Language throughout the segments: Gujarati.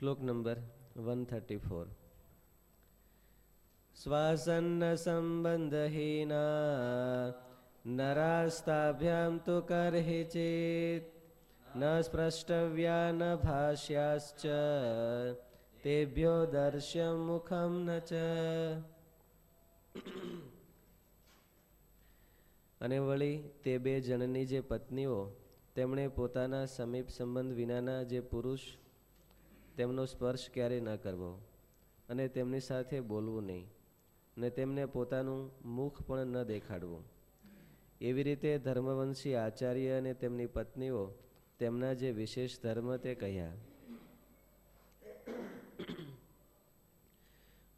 શ્લોક નંબર વન થર્ટી ફોર શ્વાસન્ન સંબંધહીના નરાસ્તાભ્યામ તો કરહિ ચેત ન સ્પ્રષ્ટવ્યા ન ભાષ્યાશ્ચ તેભ્યો દર્શ્ય મુખમ ન ચ અને વળી તે બે જણની જે પત્નીઓ, તેમણે પોતાના સમીપ સંબંધ વિનાના જે પુરુષ તેમનો સ્પર્શ ક્યારેય ન કરવો અને તેમની સાથે બોલવું નહીં ને તેમને પોતાનું મુખ પણ ન દેખાડવું. એવી રીતે ધર્મવંશી આચાર્ય અને તેમની પત્નીઓ તેમના જે વિશેષ ધર્મ તે કહ્યા.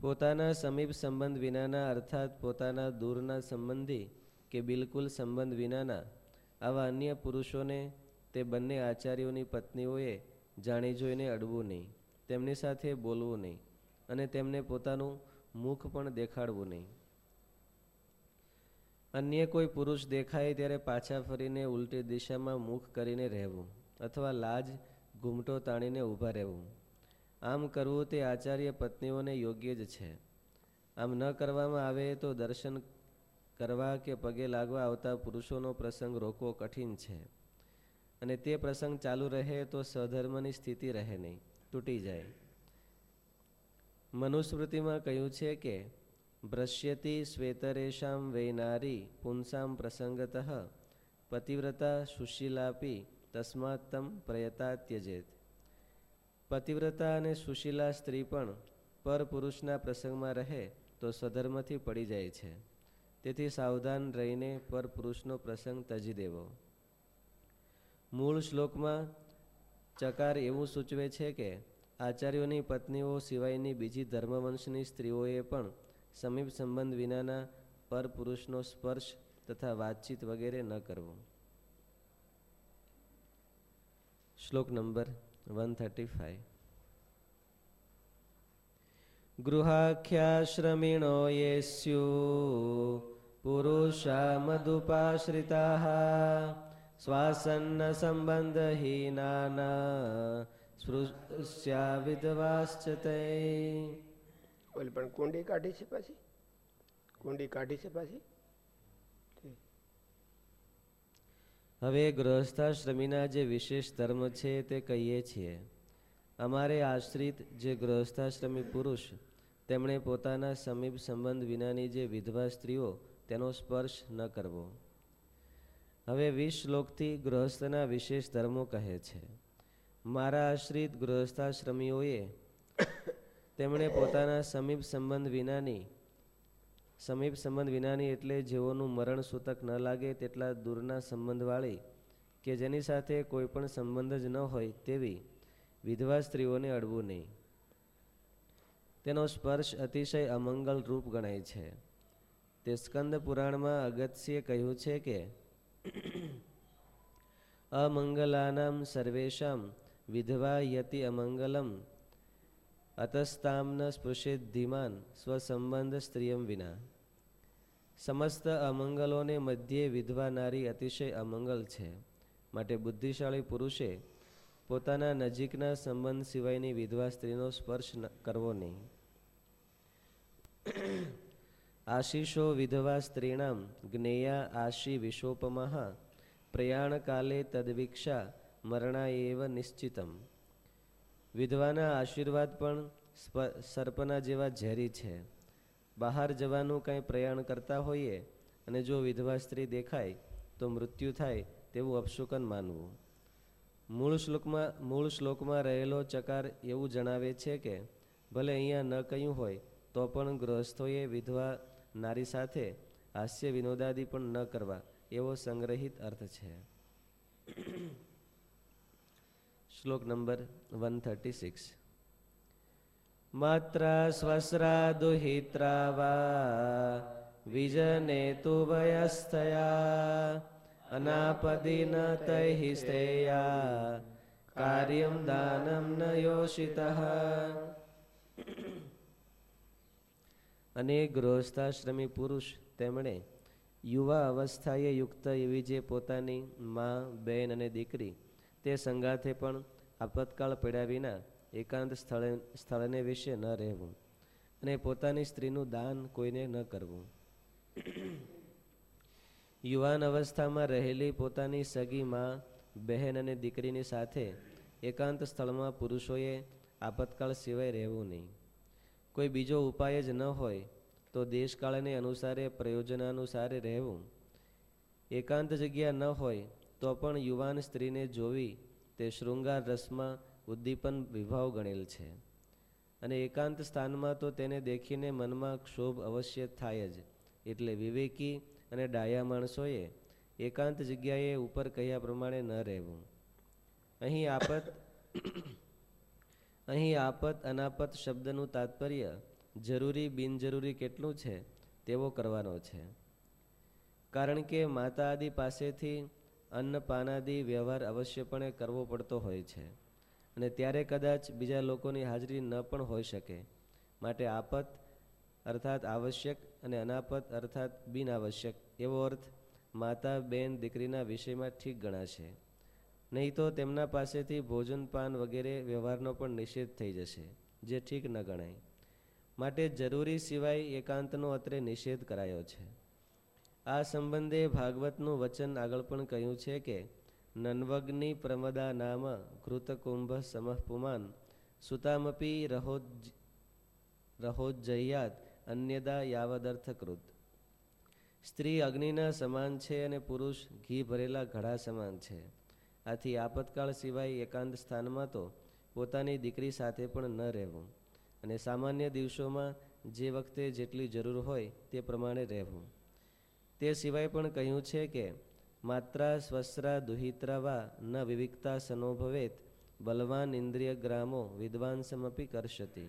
પોતાના સમીપ સંબંધ વિનાના અર્થાત પોતાના દૂરના સંબંધી કે બિલકુલ સંબંધ વિનાના આવા અન્ય પુરુષોને તે બંને આચાર્યોની પત્નીઓએ જાણી જોઈને અડવું નહીં, તેમની સાથે બોલવું નહીં અને તેમને પોતાનું મુખ પણ દેખાડવું નહીં. અન્ય કોઈ પુરુષ દેખાય ત્યારે પાછા ફરીને ઉલટી દિશામાં મુખ કરીને રહેવું અથવા લાજ ઘૂમટો તાણીને ઊભા રહેવું. આમ કરવું તે આચાર્ય પત્નીઓને યોગ્ય જ છે. આમ ન કરવામાં આવે તો દર્શન કરવા કે પગે લાગવા આવતા પુરુષોનો પ્રસંગ રોકવો કઠિન છે. અને તે પ્રસંગ ચાલુ રહે તો સ્વધર્મની સ્થિતિ રહે નહીં, તૂટી જાય. મનુસ્મૃતિમાં કહ્યું છે કે, ભ્રશ્યતિ શ્વેતરેશામ વૈનારી પુંસામ પ્રસંગત, પતિવ્રતા સુશીલાપી તસ્માત તમ પ્રયતા ત્યજેત પતિવ્રતા અને સુશીલા સ્ત્રી પણ પરપુરુષના પ્રસંગમાં રહે તો સ્વધર્મથી પડી જાય છે. તેથી સાવધાન રહીને પરપુરુષનો પ્રસંગ તજી દેવો. મૂળ શ્લોકમાં ચકાર એવું સૂચવે છે કે આચાર્યોની પત્નીઓ સિવાયની બીજી ધર્મવંશની સ્ત્રીઓએ પણ સમીપ સંબંધ વિનાના પર પુરુષનો સ્પર્શ તથા વાતચીત વગેરે ન કરવો. શ્લોક નંબર વન થર્ટી ફાઈવ. ગૃહાખ્યાશ્રમિણો યે સ્યુ પુરુષા મધુપાશ્રિતા શ્વાસન્ન સંબંધહીનાના સ્પૃશ્યા વિધવાશ્ચ તે ઓલી પણ કુંડી કાઢી છે પાછી? કુંડી કાઢી છે પાછી? હવે ગૃહસ્થાશ્રમીના જે વિશેષ ધર્મ છે તે કહીએ છીએ. અમારે આશ્રિત જે ગૃહસ્થાશ્રમી પુરુષ તેમણે પોતાના સમીપ સંબંધ વિનાની જે વિધવા સ્ત્રીઓ તેનો સ્પર્શ ન કરવો. હવે વીસ શ્લોકથી ગૃહસ્થના વિશેષ ધર્મો કહે છે. મારા આશ્રિત ગૃહસ્થાશ્રમીઓએ તેમણે પોતાના સમીપ સંબંધ વિનાની, સમીપ સંબંધ વિનાની એટલે જેઓનું મરણ સૂતક ન લાગે તેટલા દૂરના સંબંધવાળી કે જેની સાથે કોઈ પણ સંબંધ જ ન હોય તેવી વિધવા સ્ત્રીઓને અડવું નહીં. તેનો સ્પર્શ અતિશય અમંગલ રૂપ ગણાય છે. તે સ્કંદ પુરાણમાં અગત્યે કહ્યું છે કે અમંગલાનામ સર્વેશામ વિધવા યતિ અમંગલમ અતસ્તામન સ્પૃશેત ધીમાન સ્વસંબંધ સ્ત્રીયમ વિના સમસ્ત અમંગલોને મધ્યે વિધવા નારી અતિશય અમંગલ છે માટે બુદ્ધિશાળી પુરુષે પોતાના નજીકના સંબંધ સિવાયની વિધવા સ્ત્રીનો સ્પર્શ કરવો નહીં. આશીષો વિધવા સ્ત્રીણામ જ્ઞેયા આશી વિશોપમઃ પ્રયાણકાલે તદવિક્ષા મરણા એવ નિશ્ચિતમ વિધવાના આશીર્વાદ પણ સર્પના જેવા ઝેરી છે। બહાર જવાનું કંઈ પ્રયાણ કરતા હોઈએ અને જો વિધવા સ્ત્રી દેખાય તો મૃત્યુ થાય તેવું અપશુકન માનવું। મૂળ શ્લોકમાં મૂળ શ્લોકમાં રહેલો ચકાર એવું જણાવે છે કે, ભલે અહીંયા ન કહ્યું હોય તો પણ ગૃહસ્થોએ વિધવા નારી સાથે હાસ્ય વિનોદાદી પણ ન કરવા, એવો સંગ્રહિત અર્થ છે. શ્લોક નંબર વન થર્ટી સિક્સ. માત્રા સ્વસ્રા દુહિત્રા વા વિજને તુ વયસ્થયા, અનાપદી ન તૈ સ્થેયા કાર્યમ દાનમ ન યોષિત। અને ગૃહસ્થાશ્રમી પુરુષ તેમણે યુવા અવસ્થાએ યુક્ત એવી જે પોતાની મા, બહેન અને દીકરી તે સંગાથે પણ આપતકાળ પડ્યા વિના એકાંત સ્થળે, સ્થળને વિશે ન રહેવું અને પોતાની સ્ત્રીનું દાન કોઈને ન કરવું. યુવાન અવસ્થામાં રહેલી પોતાની સગી, માં, બહેન અને દીકરીની સાથે એકાંત સ્થળમાં પુરુષોએ આપતકાળ સિવાય રહેવું નહીં. કોઈ બીજો ઉપાય જ ન હોય, તો દેશકાળને અનુસારે પ્રયોજનાનુસારે રહેવું. એકાંત જગ્યા ન હોય, તો પણ યુવાન સ્ત્રીને જોવી તે શૃંગાર રસમાં ઉદ્દીપન વિભાવ ગણેલ છે. અને એકાંત સ્થાનમાં તો તેને દેખીને મનમાં ક્ષોભ અવશ્ય થાય જ. એટલે વિવેકી અને ડાયા માણસોએ એકાંત જગ્યાએ ઉપર કહ્યા પ્રમાણે ન રહેવું. અહીં આપત અહીં આપત અનાપત શબ્દનું તાત્પર્ય જરૂરી બિનજરૂરી કેટલું છે તેવો કરવાનો છે. કારણ કે માતા આદિ પાસેથી અન્ન પાનાદિ વ્યવહાર અવશ્યપણે કરવો પડતો હોય છે અને ત્યારે કદાચ બીજા લોકોની હાજરી ન પણ હોઈ શકે. માટે આપત અર્થાત આવશ્યક અને અનાપત અર્થાત બિનઆવશ્યક એવો અર્થ માતા, બેન, દીકરીના વિષયમાં ઠીક ગણાશે. નહીં તો તેમના પાસેથી ભોજન પાન વગેરે વ્યવહારનો પણ નિષેધ થઈ જશે, જે ઠીક ન ગણાય. માટે જરૂરી સિવાય એકાંતનો અત્રે નિષેધ કરાયો છે. આ સંબંધે ભાગવતનું વચન આગળ પણ કહ્યું છે કે, નન્વગ્નિ પ્રમદા નામ કૃતકુંભ સમઃ પુમાન, સુતામપી રહોજ રહોજ્જયાત અન્યદા યાવદર્થકૃત. સ્ત્રી અગ્નિના સમાન છે અને પુરુષ ઘી ભરેલા ઘડા સમાન છે. આથી આપતકાળ સિવાય એકાંત સ્થાનમાં તો પોતાની દીકરી સાથે પણ ન રહેવું અને સામાન્ય દિવસોમાં જે વખતે જેટલી જરૂર હોય તે પ્રમાણે રહેવું. તે સિવાય પણ કહ્યું છે કે, માત્રા સ્વસ્રા દુહિત્રા વા ન વિવિકતા સનોભવેત, બલવાન ઇન્દ્રિય ગ્રામો વિદ્વાંસમપી કરશતી.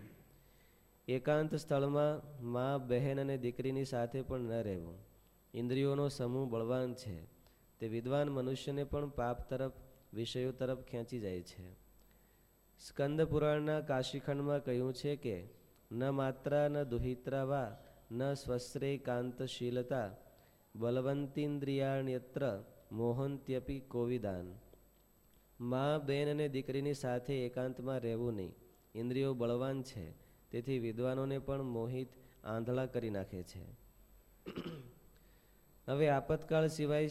એકાંત સ્થળમાં મા, બહેન અને દીકરીની સાથે પણ ન રહેવું. ઇન્દ્રિયોનો સમૂહ બળવાન છે. તે વિદ્વાન મનુષ્યને પણ પાપ તરફ વિષયો તરફ ખેંચી જાય છે. સ્કંદ પુરાણના કાશીખંડમાં કહ્યું છે કે, ન માત્રા, ન દુહિત્રા વા ન સ્વશ્રેયકાંતશીલતા બલવંતીન્દ્રિયાણ્યત્ર, મોહંત્યપી કોવિદાન. મા બેન અને દીકરીની સાથે એકાંતમાં રહેવું નહીં. ઇન્દ્રિયો બળવાન છે, તેથી વિદ્વાનોને પણ મોહિત આંધળા કરી નાખે છે. હવે આપતકાળ સિવાય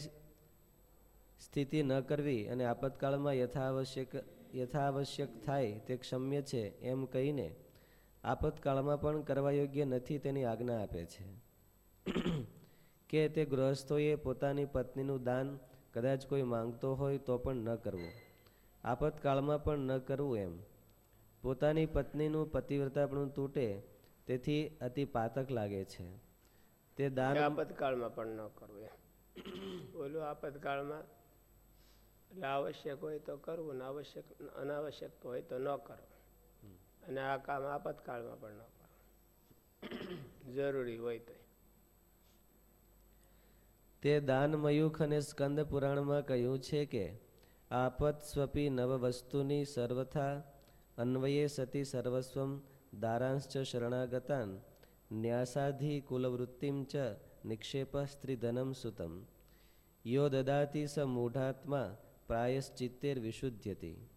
સ્થિતિ ન કરવી અને આપતકાળમાં યથાવશ્યક યથાવશ્યક થાય તે ક્ષમ્ય છે એમ કહીને આપતકાળમાં પણ કરવા યોગ્ય નથી તેની આજ્ઞા આપે છે. કે તે ગૃહસ્થોએ પોતાની પત્નીનું દાન કદાચ કોઈ માંગતો હોય તો પણ ન કરવું. આપતકાળમાં પણ ન કરવું એમ. પોતાની પત્નીનું પતિવ્રતાપણું તૂટે તેથી અતિ પાતક લાગે છે. તે દાન આપતકાળમાં પણ ન કરવું એમ. ઓલું આપતકાળમાં એટલે આવશ્યક હોય તો કરવું ને આવશ્યક અનાવશ્યક હોય તો ન કરો અને આ કામ આપતકાળમાં પણ ન કરો જરૂરી હોય તો તે દાનમયુખ અને સ્કંદ પુરાણમાં કહ્યું છે કે આપત સ્વપી નવ વસ્તુની સર્વથા અન્વયે સતી સર્વસ્વમ દારાંશ્ચ શરણાગતાન ન્યાસાધિ કુલવૃત્તિમ ચ નિક્ષેપ સ્ત્રીધનમ સુતમ. યો દદાતી સ મૂઢાત્મા પ્રાયશ્ચિત્તેર વિશુદ્ધ્યતી.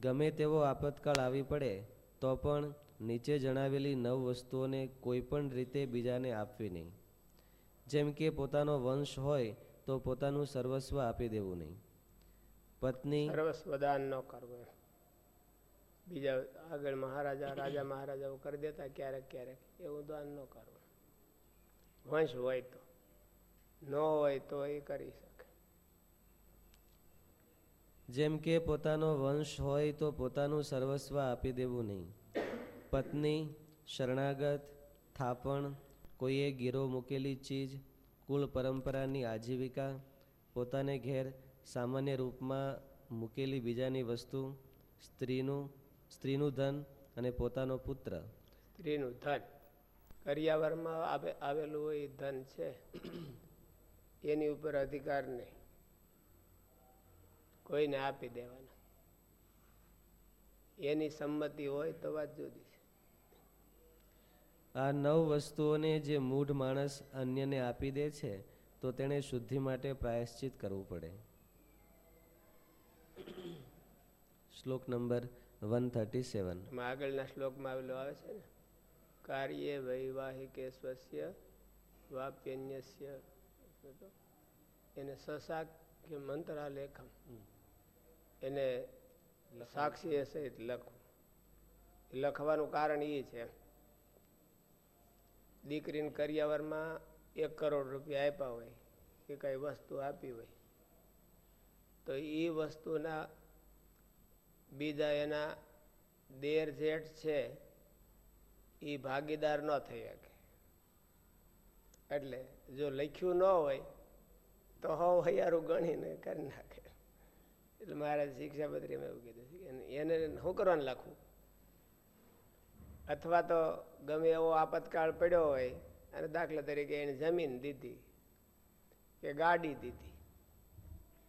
ગમે તેવો આપતકાળ આવી પડે, તો પણ નીચે જણાવેલી નવ વસ્તુઓને કોઈ પણ રીતે બીજાને આપવી નહીં. જેમ કે પોતાનો વંશ હોય, તો પોતાનું સર્વસ્વ આપી દેવું નહીં. પત્ની સર્વસ્વ દાન ન કરવું બીજા આગળ મહારાજા, રાજા મહારાજાઓ કરી દેતા ક્યારેક ક્યારેક. એવું દાન ન કરવું. વંશ હોય તો. ન હોય તો એ કરી જેમ કે પોતાનો વંશ હોય તો પોતાનું સર્વસ્વ આપી દેવું નહીં. પત્ની, શરણાગત, થાપણ, કોઈએ ગીરો મૂકેલી ચીજ, કુલ પરંપરાની આજીવિકા, પોતાને ઘેર સામાન્ય રૂપમાં મૂકેલી બીજાની વસ્તુ, સ્ત્રીનું સ્ત્રીનું ધન અને પોતાનો પુત્ર. સ્ત્રીનું ધન. કરિયાવરમાં આવે આવેલું હોય ધન છે. એની ઉપર અધિકાર નહીં. કોઈને આપી દેવાના. એની સંમતિ હોય તો વાત જુદી છે. આ નવ વસ્તુઓને જે મૂઢ માણસ અન્યને આપી દે છે તો તેણે શુદ્ધિ માટે પ્રાયશ્ચિત કરવું પડે. શ્લોક નંબર વન થર્ટી સેવન. આગળના શ્લોકમાં આવેલો આવે છે ને કાર્ય વૈવાહિકે સ્વસ્ય વાપ્યન્યસ્ય. એને સસાખ્ય મંત્રાલેખમ. એને સાક્ષી સહિત લખવું લખવાનું કારણ એ છે. દીકરીને કરિયાવરમાં એક કરોડ રૂપિયા આપ્યા હોય કે કઈ વસ્તુ આપી હોય, તો એ વસ્તુના બીજા એના દેર જેઠ છે એ ભાગીદાર ન થઈ શકે. એટલે જો લખ્યું ન હોય, તો હવ હૈયારું ગણીને કરી નાખે. એટલે મારા શિક્ષાપત્રીમાં એવું કીધું એને શું કરવાનું લખવું? અથવા તો ગમે એવો આપતકાળ પડ્યો હોય, અને દાખલા તરીકે એને જમીન દીધી કે ગાડી દીધી,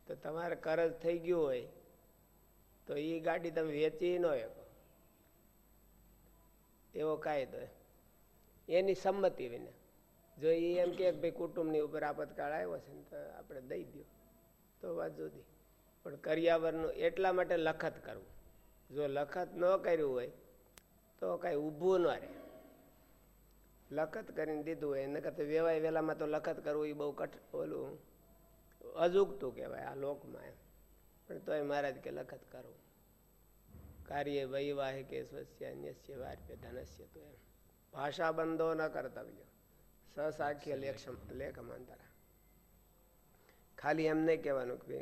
તો તમારે કરજ થઈ ગયું હોય, તો એ ગાડી તમે વેચી ન શકો. એવો કાયદો એની સંમતિ વિના. જો એ એમ કે ભાઈ કુટુંબની ઉપર આપતકાળ આવ્યો છે ને તો આપણે દઈ દો તો વાત જુદી. પણ કરિયાવરનું એટલા માટે લખત કરવું. જો લખત ન કર્યું હોય, તો કાંઈ ઊભું ન રહે. લખત કરીને દીધું હોય એને કરતા વેવાય વેલામાં તો લખત કરવું એ બહુ કઠ, ઓલું અજુગતું કહેવાય આ લોકમાં એમ. પણ તોય મહારાજ કે લખત કરવું કાર્ય વૈવાહિક સ્વસ્ય અન્યસ્ય વાર્ય ધનસ્ય તો એમ. ભાષા બંધો ન કર્તવ્ય. સસાખ્ય લેખ લેખ મંતરા ખાલી એમ નહીં કહેવાનું કે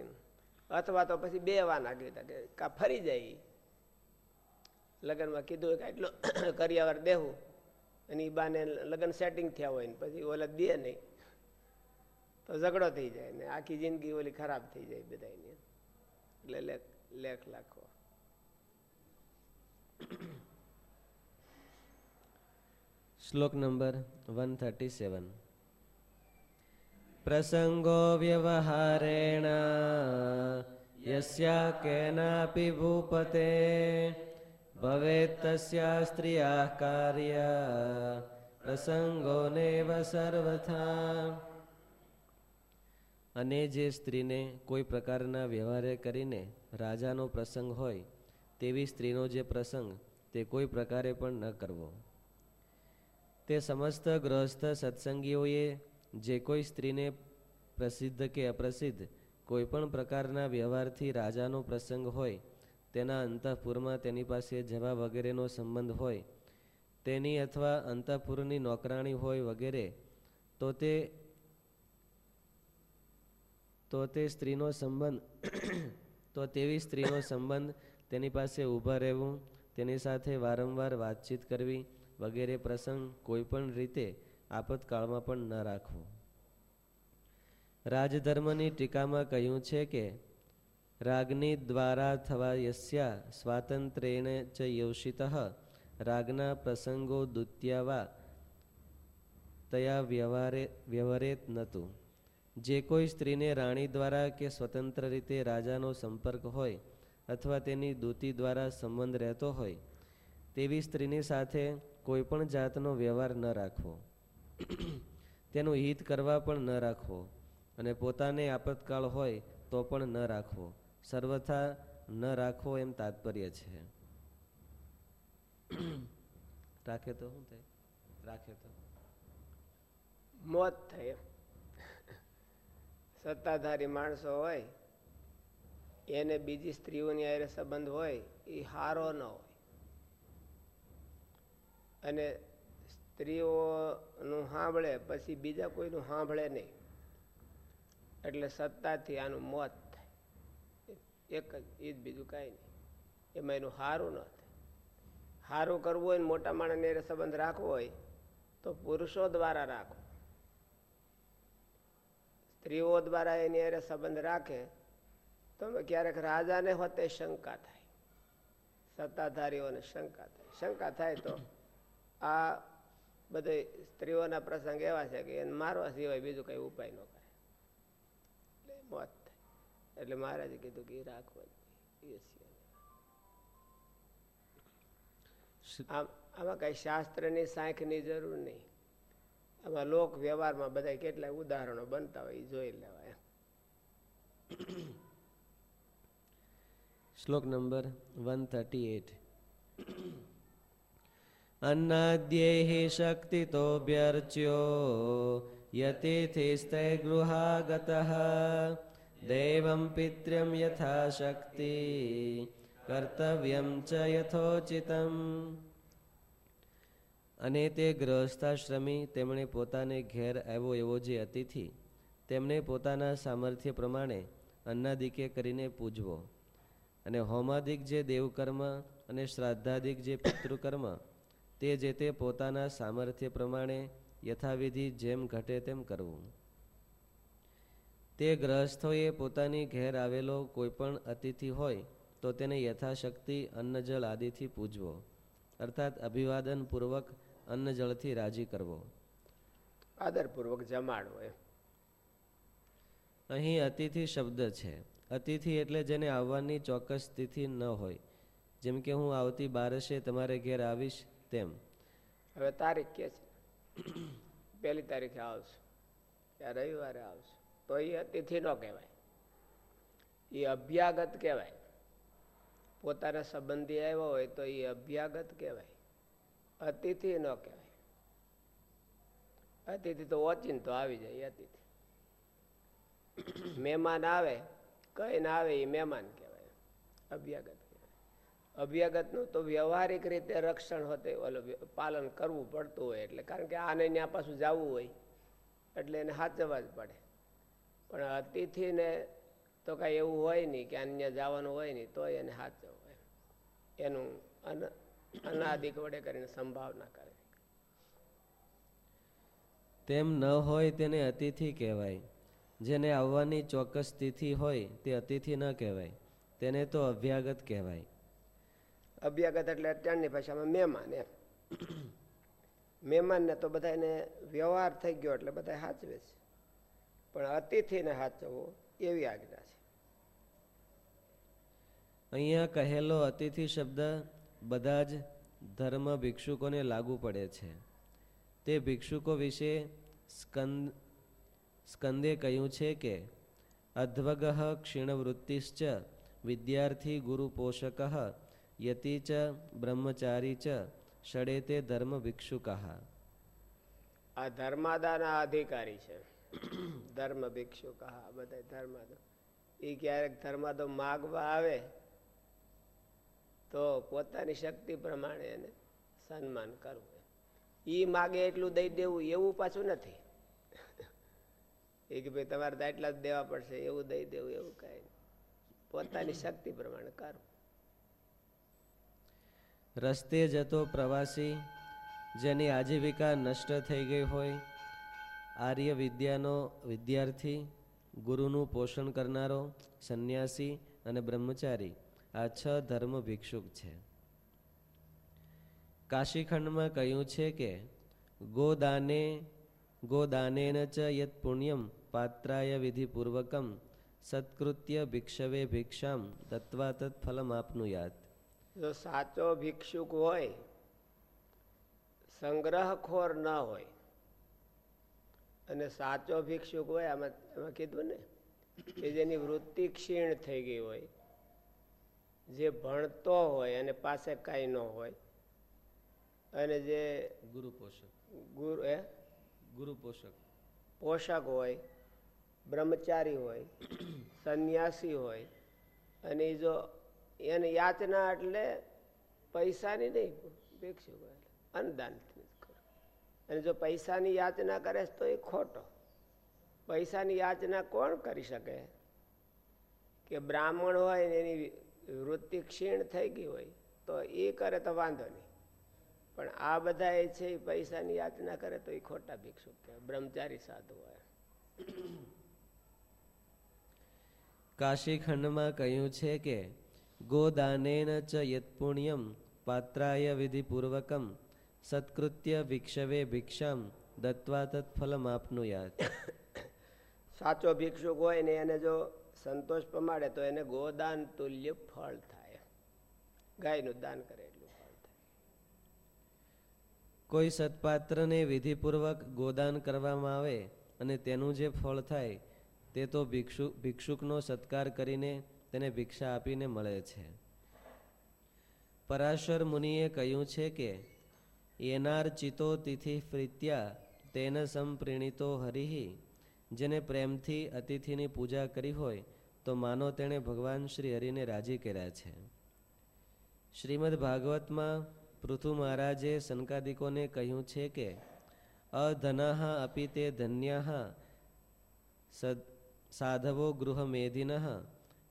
અથવા તો પછી બે વાર નાખી કે કા ફરી જાય. લગ્નમાં કીધું કે એટલું કરિયાવર દેવું. અને એ બાને લગ્ન સેટિંગ થયા હોય ને પછી ઓલા દે નહીં. તો ઝઘડો થઈ જાય ને આખી જિંદગી ઓલી ખરાબ થઈ જાય બધાની એટલે લેખ લેખ લાખો. શ્લોક નંબર વન થર્ટી સેવન. પ્રસંગો વ્યવહારેણ કેનાપી ભૂપતે ભવેત તસ્યા સ્ત્રિયા કાર્ય પ્રસંગોનેવ સર્વથા અને જે સ્ત્રીને કોઈ પ્રકારના વ્યવહારે કરીને રાજાનો પ્રસંગ હોય, તેવી સ્ત્રીનો જે પ્રસંગ, તે કોઈ પ્રકારે પણ ન કરવો. તે સમસ્ત ગૃહસ્થ સત્સંગીઓએ જે કોઈ સ્ત્રીને પ્રસિદ્ધ કે અપ્રસિદ્ધ કોઈ પણ પ્રકારના વ્યવહારથી રાજાનો પ્રસંગ હોય, તેના અંતઃપુરમાં તેની પાસે જવા વગેરેનો સંબંધ હોય, તેની અથવા અંતઃપુરની નોકરાણી હોય વગેરે, તો તે તો તે સ્ત્રીનો સંબંધ, તો તેવી સ્ત્રીનો સંબંધ તેની પાસે ઊભા રહેવું, તેની સાથે વારંવાર વાતચીત કરવી વગેરે પ્રસંગ કોઈ પણ રીતે આપતકાળમાં પણ ન રાખવો. રાજધર્મની ટીકામાં કહ્યું છે કે, રાગની દ્વારા થવા યસ્યા સ્વાતંત્ર્યેણ ચ યોષિત, રાગના પ્રસંગો દુત્યાવા તયા વ્યવહારે, વ્યવહારેત નતું. જે કોઈ સ્ત્રીને રાણી દ્વારા કે સ્વતંત્ર રીતે રાજાનો સંપર્ક હોય અથવા તેની દૂતી દ્વારા સંબંધ રહેતો હોય, તેવી સ્ત્રીની સાથે કોઈ પણ જાતનો વ્યવહાર ન રાખવો. તેનું હિત કરવા પણ ન રાખવો અને પોતાને આપતકાળ હોય તો પણ ન રાખવો સર્વથા ન રાખવો એમ તાત્પર્ય છે. રાખે તો શું થાય? રાખે તો. મોત થાય સત્તાધારી માણસો હોય, એને બીજી સ્ત્રીઓની આરે સંબંધ હોય, એ હારો ન હોય. અને સ્ત્રીઓનું સાંભળે પછી બીજા કોઈનું સાંભળે નહીં. એટલે સત્તાથી આનું મોત થાય. એક જ એ જ બીજું કાંઈ નહીં. એમાં એનું સારું ન થાય. સારું કરવું હોય મોટા માણસને સંબંધ રાખવો હોય, તો પુરુષો દ્વારા રાખવો સ્ત્રીઓ દ્વારા એની અરે સંબંધ રાખે, તો ક્યારેક રાજાને હોતે શંકા થાય. સત્તાધારીઓને શંકા થાય. શંકા થાય તો આ બધી સ્ત્રીઓના પ્રસંગ એવા છે કે એને મારવા સિવાય બીજું કઈ ઉપાય ન કરે. એટલે મોત થાય. એટલે મહારાજે કીધું કે એ રાખવો આમ આમાં કઈ શાસ્ત્રની સાંખની જરૂર નહીં. આમાં લોક વ્યવહારમાં બધા કેટલાય ઉદાહરણો બનતા હોય એ જોઈ લેવાય શ્લોક નંબર વન થર્ટી એટ. અન્નાદ્યૈ શક્તિતોભ્યર્ચ્યો યતિથિસ્તૈ ગૃહાગતઃ દૈવં પિત્ર્યં યથા શક્તિ કર્તવ્યમ ચ યથોચિતમ અને તે ગૃહસ્થાશ્રમી તેમણે પોતાને ઘેર આવ્યો એવો જે અતિથિ, તેમણે પોતાના સામર્થ્ય પ્રમાણે અન્નાદિકે કરીને પૂજવો. અને હોમાદિક જે દેવકર્મ અને શ્રાદ્ધાદિક જે પિતૃકર્મ તે જે તે પોતાના સામર્થ્ય પ્રમાણે યથાવિધિ જેમ ઘટે તેમ કરવું. તે ગ્રહસ્થોએ પોતાની ઘેર આવેલો કોઈપણ અતિથિ હોય તો તેને યથાશક્તિ અન્નજળ આદિથી પૂજવો અર્થાત અભિવાદન પૂર્વક અન્ન રાજી કરવો. આદરપૂર્વક જમાડવો એમ. અહીં અતિથિ શબ્દ છે. અતિથિ એટલે જેને આવવાની ચોક્કસ તિથિ ન હોય. જેમ કે હું આવતી બારસે તમારે ઘેર આવીશ તેમ હવે તારીખ કે છે? પહેલી તારીખે આવશે. ત્યાં રવિવારે આવશે. તો એ અતિથિ ન કહેવાય. એ અભ્યાગત કહેવાય. પોતાના સંબંધી આવ્યો હોય તો એ અભ્યાગત કહેવાય. અતિથિ ન કહેવાય. અતિથિ તો ઓચિંતો આવી જાય અતિથિ. મહેમાન આવે, કઈ ના આવે એ મહેમાન કહેવાય. અભ્યાગત. અભ્યાગતનું તો વ્યવહારિક રીતે રક્ષણ હોતે, ઓલું પાલન કરવું પડતું હોય એટલે. કારણ કે આને ત્યાં પાછું જવું હોય, એટલે એને સાચવવા જ પડે. પણ અતિથિને તો કાંઈ એવું હોય નહીં કે અન્ય જવાનું હોય નહીં તો એને સાચવવું હોય. એનું અન, અનાદિક વડે કરીને સંભાવના કરે. તેમ ન હોય તેને અતિથિ કહેવાય. જેને આવવાની ચોક્કસ તિથિ હોય તે અતિથિ ન કહેવાય. તેને તો અભ્યાગત કહેવાય. અભ્યાગત એટલે અત્યારની ભાષામાં મહેમાન એમ. મહેમાનને તો બધાને વ્યવહાર થઈ ગયો એટલે બધા સાચવે છે. પણ અતિથિને સાચવવો એવી આજ્ઞા છે. અહીંયા કહેલો અતિથિ શબ્દ બધા જ ધર્મ ભિક્ષુકોને લાગુ પડે છે. તે ભિક્ષુકો વિશે સ્કંદ, સ્કંદે કહ્યું છે કે, અધ્વગ ક્ષીણવૃત્તિશ્ચ વિદ્યાર્થી ગુરુ પોષક ચ બ્રહ્મચારી ચ ષડે તે ધર્મ ભિક્ષુક આ ધર્માદાના અધિકારી છે. ધર્મ ભિક્ષુ કહા બધા ધર્માદો. એ ક્યારેક ધર્માદો માગવા આવે, તો પોતાની શક્તિ પ્રમાણે એને સન્માન કરવું. એ માગે એટલું દઈ દેવું એવું પાછું નથી. એ કે ભાઈ તમારે તો એટલા જ દેવા પડશે, એવું દઈ દેવું, એવું કઈ પોતાની શક્તિ પ્રમાણે કરવું. રસ્તે જતો પ્રવાસી, જેની આજીવિકા નષ્ટ થઈ ગઈ હોય, આર્ય વિદ્યાનો વિદ્યાર્થી, ગુરુનું પોષણ કરનારો સંન્યાસી અને બ્રહ્મચારી, આ છ ધર્મ ભિક્ષુક છે. કાશીખંડમાં કહ્યું છે કે, ગોદાને, ગોદાનેન ચ યત પુણ્યમ પાત્રાય વિધિપૂર્વકમ, સત્કૃત્ય ભિક્ષવે ભિક્ષામ તત્વા તત્ફલમ આપનુયાત જો સાચો ભિક્ષુક હોય સંગ્રહખોર ન હોય અને સાચો ભિક્ષુક હોય આમાં એમાં કીધું ને કે જેની વૃત્તિ ક્ષીણ થઈ ગઈ હોય જે ભણતો હોય અને પાસે કાંઈ ન હોય અને જે ગુરુ પોષક. ગુરુ એ ગુરુ પોષક. પોષક હોય બ્રહ્મચારી હોય સંન્યાસી હોય અને જો એને યાચના એટલે પૈસાની નહીં ભિક્ષુક અન્નદાનથી અને જો પૈસાની યાચના કરે તો એ ખોટો. પૈસાની યાચના કોણ કરી શકે? કે બ્રાહ્મણ હોય એની વૃત્તિ ક્ષીણ થઈ ગઈ હોય, તો એ કરે તો વાંધો નહીં. પણ આ બધા એ છે, એ પૈસાની યાચના કરે તો એ ખોટા ભિક્ષુક કહેવાય. બ્રહ્મચારી સાધુ હોય. કાશીખંડમાં કહ્યું છે કે ગોદાનેન ચ યત્પુણ્યમ પાત્રાય વિધિપૂર્વકમ સત્કૃત્ય ભિક્ષવે ભિક્ષામ દત્વા તત્ફલમ આપનુયાત સાચો ભિક્ષુક હોય ને એને જો સંતોષ પમાડે તો એને ગોદાન તુલ્ય ફળ થાય ગાયનું દાન કરે એટલું ફળ થાય કોઈ સત્પાત્રને વિધિપૂર્વક ગોદાન કરવામાં આવે અને તેનું જે ફળ થાય તે તો ભિક્ષુ ભિક્ષુકનો સત્કાર કરીને તેને ભિક્ષા આપીને મળે છે. પરાશર મુનિએ કહ્યું છે કે, એનાર ચિતો તિથિ પ્રીત્યા તેન સંપ્રીણીતો હરિહિ. જેને પ્રેમથી અતિથિની પૂજા કરી હોય, તો માનો તેણે ભગવાન શ્રી હરિને રાજી કર્યા છે. શ્રીમદ ભાગવતમાં પૃથુ મહારાજે સંકાદિકોને કહ્યું છે કે અધનાહ અપી તે ધન્યા સદ, સાધવો ગૃહમેધિન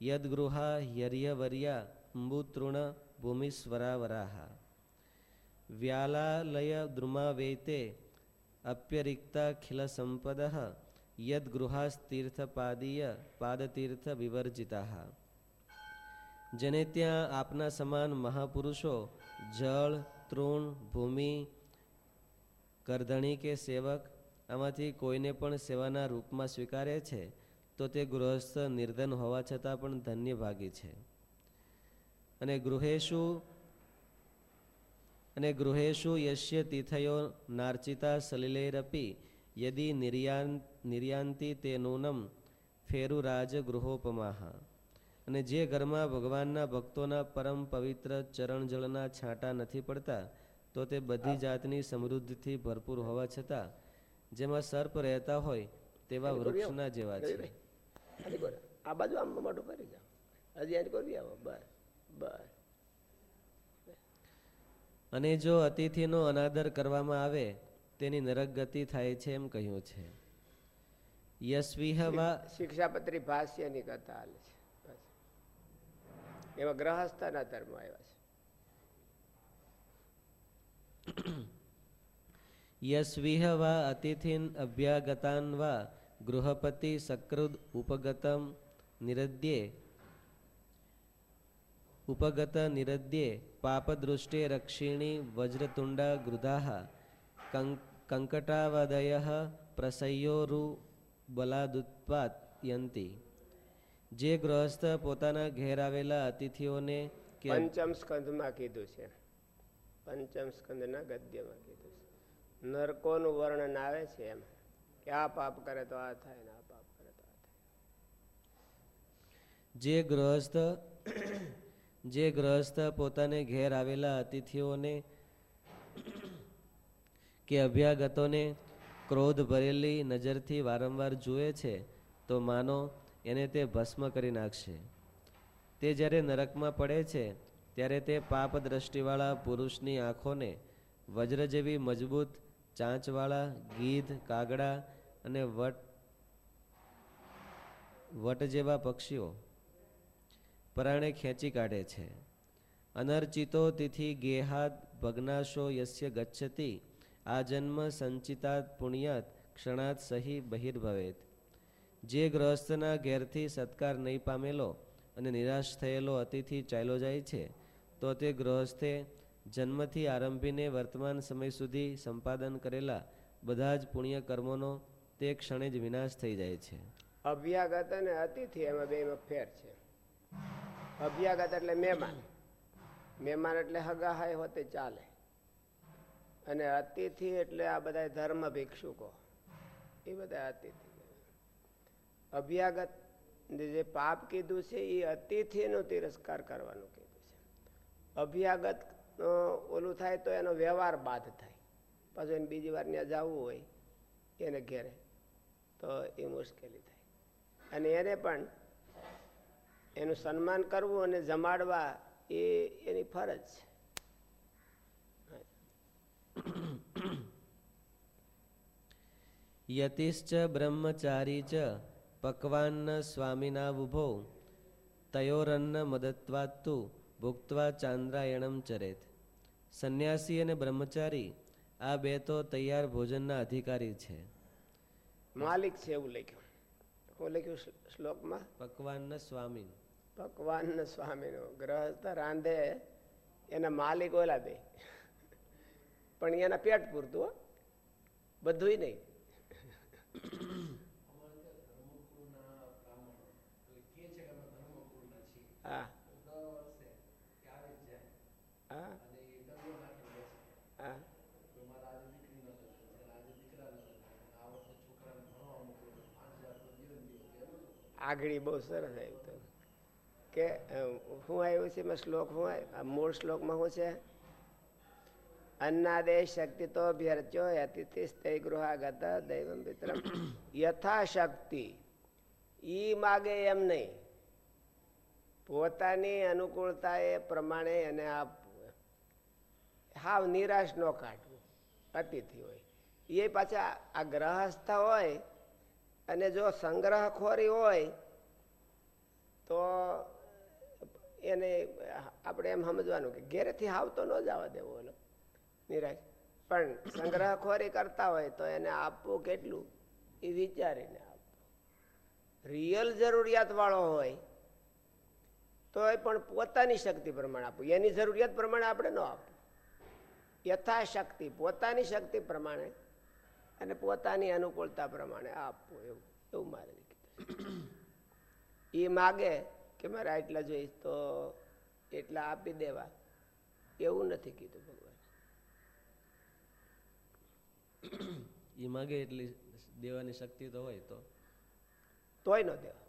યદગૃહા યર્યવર્યા અંબુતૃણ ભૂમિસ્વરાવરાહા. વ્યાલાલય દ્રુમાવેતે અપ્યરિક્તાખિલ સંપદ યદગૃહાસ્તીર્થપાદીય પાદતીર્થ વિવર્જિતા. જેને ત્યાં આપના સમાન મહાપુરુષો જળ, તૃણ, ભૂમિ કરધણી કે સેવક આમાંથી કોઈને પણ સેવાના રૂપમાં સ્વીકારે છે તો તે ગૃહસ્થ નિર્ધન હોવા છતાં પણ ધન્ય ભાગી છે. અને ગૃહેશુ અને ગૃહેશુ યશ્ય તિથયો નાર્ચિતા સલિલેરપી યદિ નિર્યાન નિર્યાંતિ તે નૂનમ ફેરુરાજ ગૃહોપમાહ. અને જે ઘરમાં ભગવાનના ભક્તોના પરમ પવિત્ર ચરણ જળના છાંટા નથી પડતા તો તે બધી જાતની સમૃદ્ધિથી ભરપૂર હોવા છતાં જેમાં સર્પ રહેતા હોય તેવા વૃક્ષના જેવા છે. હજી બોલો. આ બાજુ આમ મોટું કરી જાઓ. હજી એને કરી આવો. બસ બસ. અને જો અતિથિનો અનાદર કરવામાં આવે તેની નરક ગતિ થાય છે એમ કહ્યું છે. યશવિહવા શિક્ષાપત્રી ભાષ્યની કથા હાલે છે. એમાં ગ્રહસ્થના ધર્મ આવ્યા છે. યસ્વિહ વા અતિથિન અભ્યાગતાન વા ગૃહપતિ સકૃદ ઉપગતમ નિરદ્યે ઉપગત નિરદ્યે પાપદૃષ્ટે રક્ષિણી વજ્રતુંડ ગૃધા કંકટાવદય પ્રસયોરુબલાદુત્પાત્યંતી જે ગૃહસ્થ પોતાના ઘેર આવેલા અતિથિઓને પંચમ સ્કંદમાં કીધું છે. પંચમ સ્કંદના ગદ્યમાં કીધું છે. નરકોનું વર્ણન આવે છે એમ. કે આ પાપ કરે તો આ થાય ને આ પાપ કરે તો આ થાય. જે ગૃહસ્થ જે ગૃહસ્થ પોતાને ઘેર આવેલા અતિથિઓને કે અભ્યાગતોને ક્રોધ ભરેલી નજરથી વારંવાર જુએ છે, તો માનો એને તે ભસ્મ કરી નાખશે. તે જ્યારે નરકમાં પડે છે, ત્યારે તે પાપ દ્રષ્ટિવાળા પુરુષની આંખોને વજ્ર જેવી મજબૂત ચાંચવાળા ગીધ કાગડા અને વટ વટ જેવા પક્ષીઓ પરાણે ખેંચી કાઢે છે. અનર્ચિતો તિથિ ગેહાદ ભગ્નાશો યસ્ય ગચ્છતી, આ જન્મ સંચિતાત પુણ્યાત ક્ષણાત સહી બહિર્ભવેત. જે ગૃહસ્થના ઘેરથી સત્કાર નહીં પામેલો અને નિરાશ થયેલો અતિથિ ચાલ્યો જાય છે, તો તે ગૃહસ્થે જન્મથી આરંભીને વર્તમાન સમય સુધી સંપાદન કરેલા બધા જ પુણ્ય કર્મોનો તે ક્ષણે જ વિનાશ થઈ જાય છે. અભ્યાગત અને અતિથિ એમાં બેમાં ફેર છે. અભ્યાગત એટલે મહેમાન. મહેમાન એટલે હગાહાય હોતે ચાલે. અને અતિથિ એટલે આ બધા ધર્મ ભિક્ષુકો એ બધા અતિથિ. અભ્યાગત જે પાપ કીધું છે એ અતિથિનો તિરસ્કાર કરવાનું કીધું છે. અભ્યાગત ઓલું થાય તો એનો વ્યવહાર બાદ થાય. પાછું એને બીજી વાર ત્યાં જવું હોય, એને ઘેરે. તો એ મુશ્કેલી થાય. અને એને પણ એનું સન્માન કરવું અને જમાડવા એ એની ફરજ છે. યતિશ્ચ બ્રહ્મચારી ચ પકવાન્ન સ્વામિના ઊભો તયોરન્ન મદત્વાત્તુ ભુક્તવા ચાંદ્રાયણમ ચરેત. સંન્યાસી અને બ્રહ્મચારી આ બે તો તૈયાર ભોજનના અધિકારી છે. માલિક છે એવું લખ્યું. શું લખ્યું શ્લોકમાં? પકવાન સ્વામી પકવાન સ્વામીનો. ગ્રહસ્થ રાંધે એના માલિક ઓલા દે. પણ એના પેટ પૂરતું હો. બધુંય નહીં. આગળી બહુ સરસ આવ્યું હતું. કે શું આવ્યું છે એમાં શ્લોક આવ્યું મૂળ શ્લોકમાં શું છે? અન્નાદે શક્તિ તો અભ્યર્ચ્યો અતિથિ સ્તે ગૃહાગત દૈવ મિત્ર યથાશક્તિ. ઈ માગે એમ નહીં. પોતાની અનુકૂળતા એ પ્રમાણે એને આપવું. હાવ નિરાશ ન કાઢવું. અતિથિ હોય. એ પાછા આ ગ્રહસ્થ હોય અને જો સંગ્રહખોરી હોય, તો એને આપણે એમ સમજવાનું કે ઘેરેથી આવતો ન જવા દેવો ઓલો નિરાશ. પણ સંગ્રહખોરી કરતા હોય તો એને આપવું કેટલું? એ વિચારીને આપવું. રિયલ જરૂરિયાત વાળો હોય તો એ પણ પોતાની શક્તિ પ્રમાણે આપવું. એની જરૂરિયાત પ્રમાણે આપણે ન આપવું. યથાશક્તિ, પોતાની શક્તિ પ્રમાણે અને પોતાની અનુકૂળતા પ્રમાણે આપવું એવું એવું મારે કીધું. એ માગે કે મારે આટલા જોઈશ તો એટલા આપી દેવા. એવું નથી કીધું ભગવાન. એ માગે એટલી દેવાની શક્તિ તો હોય તો. તોય ન દેવા.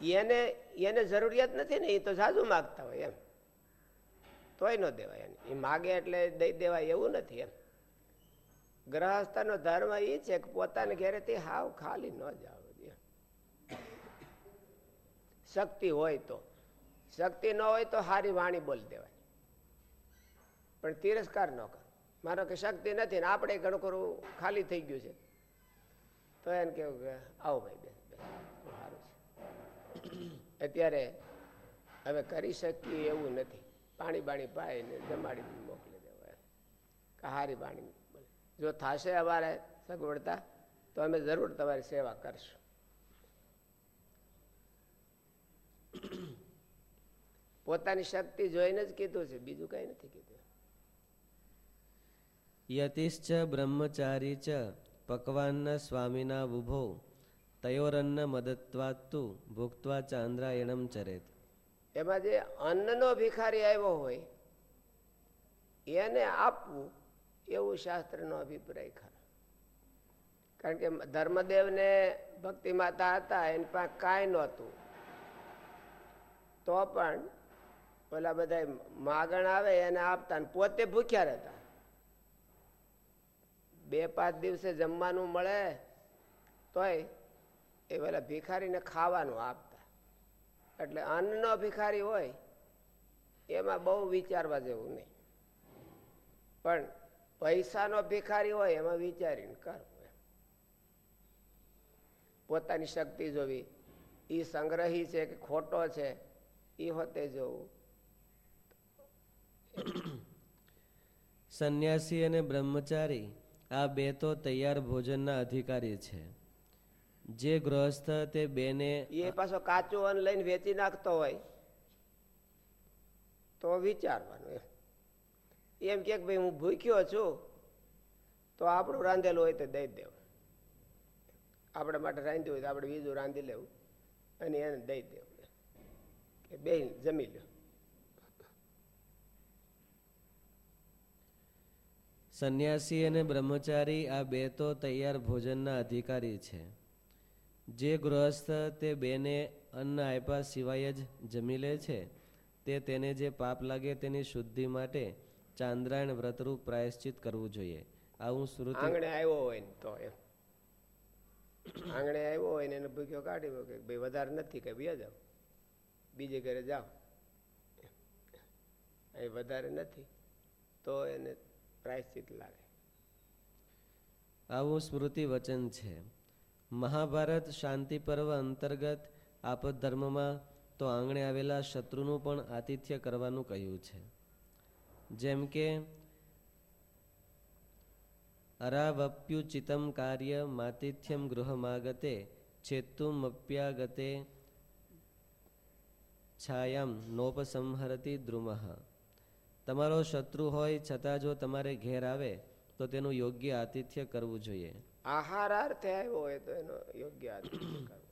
એને એને જરૂરિયાત નથી ને એ તો સાજુ માગતા હોય એમ. તોય ન દેવાય એને. એ માગે એટલે દઈ દેવાય એવું નથી એમ. ગ્રહસ્થનો ધર્મ એ છે કે પોતાને ઘેરેથી હાવ ખાલી ન જાવ શક્તિ હોય તો. શક્તિ ન હોય તો હારી વાણી બોલી દેવાય. પણ તિરસ્કાર ન કર. મારો કે શક્તિ નથી ને આપણે ઘણું ખરું ખાલી થઈ ગયું છે. તો એને કેવું કે આવો ભાઈ બેસ સારું છે. અત્યારે હવે કરી શકીએ એવું નથી. પાણી બાણી પાય ને જમાડી મોકલી દેવાય. કે હારી બોલે જો થશે અમારે સગવડતા તો અમે જરૂર તમારી સેવા કરશું. પોતાની શક્તિ જોઈને જ કીધું છે બીજું કઈ નથી કીધું. યતિશ્ચ બ્રહ્મચારી ચ પકવાન સ્વામીના ઊભો તયોરન્ન મદત્વાત્તુ ભૂક્તવા ચાંદ્રાયણમ ચરેત. એમાં જે અન્નનો ભિખારી આવ્યો હોય એને આપવું એવું શાસ્ત્રનો અભિપ્રાય ખરો. કારણ કે ધર્મદેવને ભક્તિ માતા હતા, એની પાસે કાંઈ નહોતું. તો પણ ઓલા બધા માગણ આવે, એને આપતા પોતે ભૂખ્યા રહેતા. બે પાંચ દિવસે જમવાનું મળે, તોય એ પેલા ભિખારીને ખાવાનું આપતા. એટલે અન્નનો ભિખારી હોય, એમાં બહુ વિચારવા જેવું નહીં. પણ પૈસાનો ભિખારી હોય એમાં વિચારીને કરવું એમ. પોતાની શક્તિ જોવી. એ સંગ્રહી છે કે ખોટો છે એ હોતે જોવું. સંન્યાસી અને બ્રહ્મચારી આ બે તો તૈયાર ભોજનના અધિકારી છે. જે ગૃહસ્થ તે બેને એ પાછો કાચું અન્ન લઈને વેચી નાખતો હોય તો વિચારવાનું એમ. એમ કે ભાઈ હું ભૂખ્યો છું, તો આપણું રાંધેલું હોય તો દઈ દેવું. આપણા માટે રાંધ્યું હોય તો આપણે બીજું રાંધી લેવું અને એને દઈ દેવું. કે બે જમી લો સંન્યાસી અને બ્રહ્મચારી આ બે તો તૈયાર ભોજનના અધિકારી છે. જે ગૃહસ્થ તે બેને અન્ન આપ્યા સિવાય જ જમી લે છે. તે તેને જે પાપ લાગે તેની શુદ્ધિ માટે ચાંદ્રાયણ વ્રતરૂપ પ્રાયશ્ચિત કરવું જોઈએ. આવું શ્રુતિ આંગણે આવ્યો હોય ને તો એમ. આંગણે આવ્યો હોય ને એને ભૂખ્યો કાઢી કે ભાઈ વધારે નથી કે બે જાઓ. બીજે ઘરે જાઓ. એ વધારે નથી. તો એને પ્રાયશ્ચિત લાગે. આવું સ્મૃતિ વચન છે. મહાભારત શાંતિ પર્વ અંતર્ગત આપદ ધર્મમાં તો આંગણે આવેલા શત્રુનું પણ આતિથ્ય કરવાનું કહ્યું છે. જેમ કે અરાવપ્યુચિતમ કાર્ય માતિથ્યમ ગૃહમાગતે છેત્તુમપ્યાગતે છાયામ નોપસંહરતી દ્રુમઃ. તમારો શત્રુ હોય છતાં જો તમારે ઘેર આવે તો તેનું યોગ્ય આતિથ્ય કરવું જોઈએ. આહારાર્થે આવ્યો હોય તો એનો યોગ્ય આતિથ્ય કરવો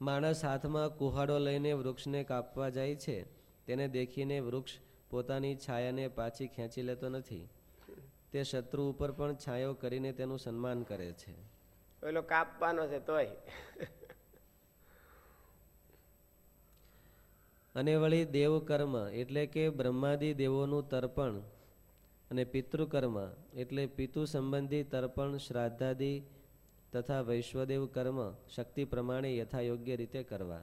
માણસ હાથમાં કુહાડો લઈને વૃક્ષને કાપવા જાય છે તેને દેખીને વૃક્ષ પોતાની છાયાને પાછી ખેંચી લેતો નથી. તે શત્રુ ઉપર પણ છાયો કરીને તેનું સન્માન કરે છે. પેલો કાપવાનો છે તોય. અને વળી દેવ કર્મ એટલે કે બ્રહ્માદી દેવોનું તર્પણ અને પિતૃકર્મ એટલે પિતુ સંબંધી તર્પણ શ્રાદ્ધાદિ તથા વૈશ્વદેવ કર્મ શક્તિ પ્રમાણે યથાયોગ્ય રીતે કરવા.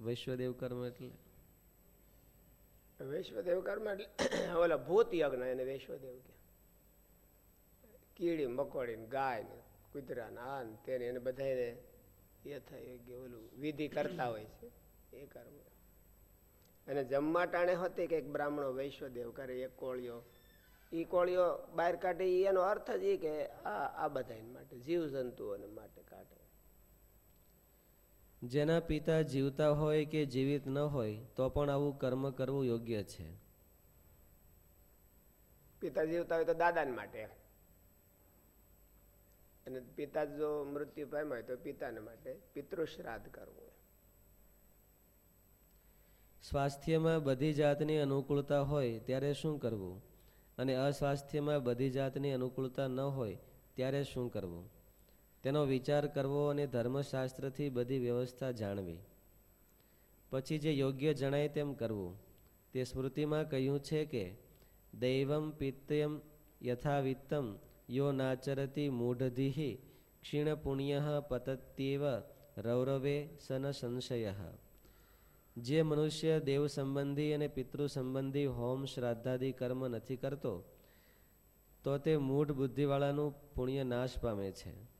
વૈશ્વદેવ કર્મ એટલે વૈશ્વદેવ કર્મ એટલે ઓલા ભૂત યજ્ઞ એને વૈશ્વદેવ કે કીડી, મકોડી ગાય ને કુતરા ને આ ને તેને એને બધાને યથાયોગ્ય ઓલું વિધિ કરતા હોય છે. એ કર્મ. અને જમવા ટાણે હોતી કે એક બ્રાહ્મણો વૈશ્વદેવ કરે, એક કોળિયો. એ કોળિયો બહાર કાઢે એનો અર્થ જ એ કે આ આ બધા માટે જીવ જંતુઓને માટે કાઢે. જેના પિતા જીવતા હોય કે જીવિત ન હોય તો પણ આવું કર્મ કરવું યોગ્ય છે. પિતા જીવતા હોય તો દાદાને માટે. અને પિતા જો મૃત્યુ પામ્યા હોય તો પિતાને માટે પિતૃશ્રાદ્ધ કરવું. સ્વાસ્થ્યમાં બધી જાતની અનુકૂળતા હોય ત્યારે શું કરવું? અને અસ્વાસ્થ્યમાં બધી જાતની અનુકૂળતા ન હોય ત્યારે શું કરવું? તેનો વિચાર કરવો અને ધર્મશાસ્ત્રથી બધી વ્યવસ્થા જાણવી. પછી જે યોગ્ય જણાય તેમ કરવું. તે સ્મૃતિમાં કહ્યું છે કે, દૈવમ પિત્તયમ યથાવિત્તમ યો નાચરતી મૂઢધિ ક્ષીણ પુણ્ય પતત્યેવ રૌરવે સન સંશય. જે મનુષ્ય દેવ સંબંધી અને પિતૃ સંબંધી હોમ શ્રાદ્ધાદિ કર્મ નથી કરતો, તો તે મૂઢ બુદ્ધિવાળાનું પુણ્ય નાશ પામે છે.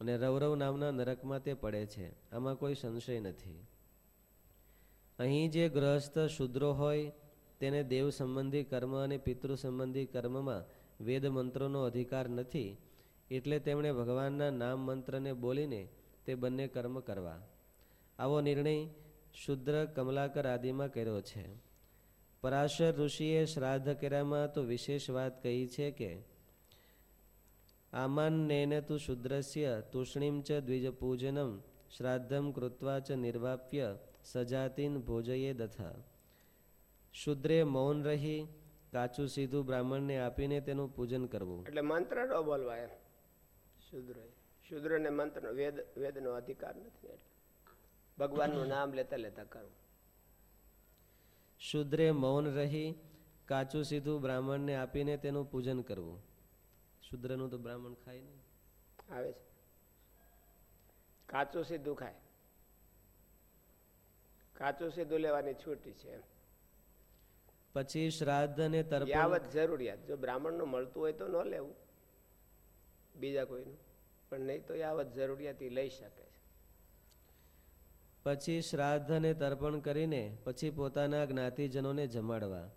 અને રૌરવ નામના નરકમાં તે પડે છે. આમાં કોઈ સંશય નથી. અહીં જે ગ્રહસ્થ શુદ્રો હોય, તેને દેવ સંબંધી કર્મ અને પિતૃ સંબંધી કર્મમાં વેદ મંત્રોનો અધિકાર નથી, એટલે તેમણે ભગવાનના નામ મંત્રને બોલીને તે બંને કર્મ કરવા. આવો નિર્ણય શુદ્ર કમલાકર આદિમાં કર્યો છે. પરાશર ઋષિએ શ્રાદ્ધ કર્યામાં તો વિશેષ વાત કહી છે કે આમાન્નેન તુ શુદ્રસ્ય તુષ્ણીમ ચ દ્વિજપૂજનમ શ્રાદ્ધમ કૃત્વા ચ નિર્વાપ્ય સજાતીન ભોજયે દથા. શુદ્રે મૌન રહી કાચું સીધું બ્રાહ્મણને આપીને તેનું પૂજન કરવું. એટલે મંત્ર ન બોલવાય શુદ્ર શુદ્રને મંત્ર વેદ વેદનો અધિકાર નથી એટલે. ભગવાનનું નામ લેતા લેતા કરવું. શુદ્રે મૌન રહી કાચું સીધું બ્રાહ્મણને આપીને તેનું પૂજન કરવું. શુદ્રનું તો બ્રાહ્મણ ખાય નહીં. આવે છે. કાચું સીધું ખાય. કાચું સીધું લેવાની છૂટી છે પછી શ્રાદ્ધ અને તર્પણ જરૂરિયાત. જો બ્રાહ્મણનું મળતું હોય તો ન લેવું. બીજા કોઈનું. પણ નહીં તો યાવત જરૂરિયાત લઈ શકે છે. પછી શ્રાદ્ધ અને તર્પણ કરીને પછી પોતાના જ્ઞાતિજનોને જમાડવા.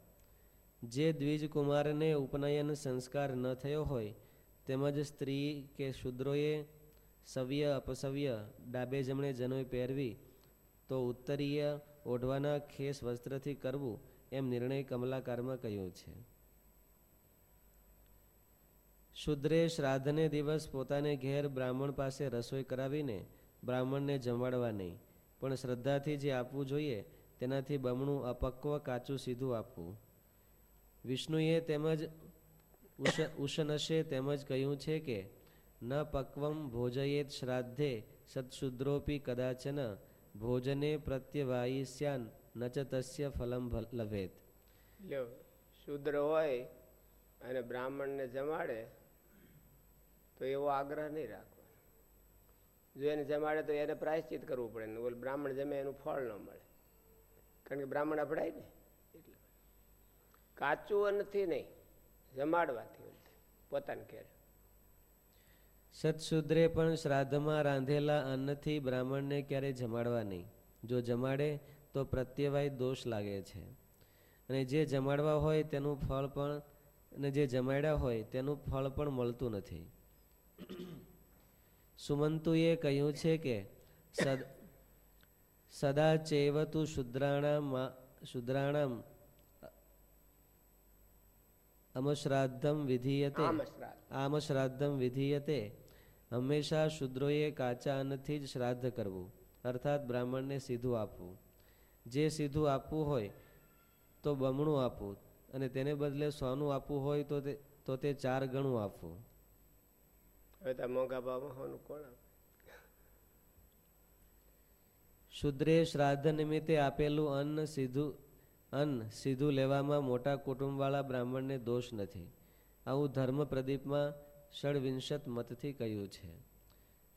જે દ્વિજ કુમારને ઉપનયન સંસ્કાર ન થયો હોય, તેમજ સ્ત્રી કે શુદ્રોએ સવ્ય અપસવ્ય ડાબે જમણે જનોય પહેરવી, તો ઉત્તરીય ઓઢવાના ખેસ વસ્ત્રથી કરવું એમ નિર્ણય કમલાકારમાં કહ્યો છે. શુદ્રે શ્રાદ્ધને દિવસ પોતાને ઘેર બ્રાહ્મણ પાસે રસોઈ કરાવીને બ્રાહ્મણને જમાડવા નહીં, પણ શ્રદ્ધાથી જે આપવું જોઈએ તેનાથી બમણું અપક્વ કાચું સીધું આપવું. વિષ્ણુએ તેમજ ઉશનશે તેમજ કહ્યું છે કે, ન પક્વમ ભોજયેત શ્રાદ્ધે સત્શુદ્રોપી કદાચન ભોજને પ્રત્યવાયિષ્યાન ન ચ તસ્ય ફલમ લભેત. શુદ્ર હોય અને બ્રાહ્મણને જમાડે, તો એવો આગ્રહ નહીં રાખવો જો એને જમાડે તો એને પ્રાયશ્ચિત કરવું પડે. ને બ્રાહ્મણ જમે એનું ફળ ન મળે. કારણ કે બ્રાહ્મણ અપડાય ને. કાચું અન્નથી નહીં, જમાડવાથી પોતાને ઘેર. સત્શુદ્રે પણ શ્રાદ્ધમાં રાંધેલા અન્નથી બ્રાહ્મણને ક્યારેય જમાડવા નહીં. જો જમાડે, તો પ્રત્યવાય દોષ લાગે છે. અને જે જમાડવા હોય, તેનું ફળ પણ, અને જે જમાડ્યા હોય, તેનું ફળ પણ મળતું નથી. સુમંતુએ કહ્યું છે કે, સદ સદા ચેવતુ શુદ્રાણામ શુદ્રાણામ અમશ્રાદ્ધમ વિધીયતે. આમ શ્રાદ્ધ આમ શ્રાદ્ધમ વિધીયતે. હંમેશા શુદ્રોએ કાચા અન્નથી જ શ્રાદ્ધ કરવું. અર્થાત બ્રાહ્મણને સીધું આપવું. જે સીધું આપવું હોય તો બમણું આપવું. અને તેને બદલે સોનું આપવું હોય તો તે તો તે ચાર ગણું આપવું. હવે તો મોંઘા ભાવમાં હોનું કોણ શુદ્રે શ્રાદ્ધ નિમિત્તે આપેલું અન્ન સીધું અન્ન સીધું લેવામાં મોટા કુટુંબવાળા બ્રાહ્મણને દોષ નથી. આવું ધર્મ પ્રદીપમાં ષડવિંશત મતથી કહ્યું છે.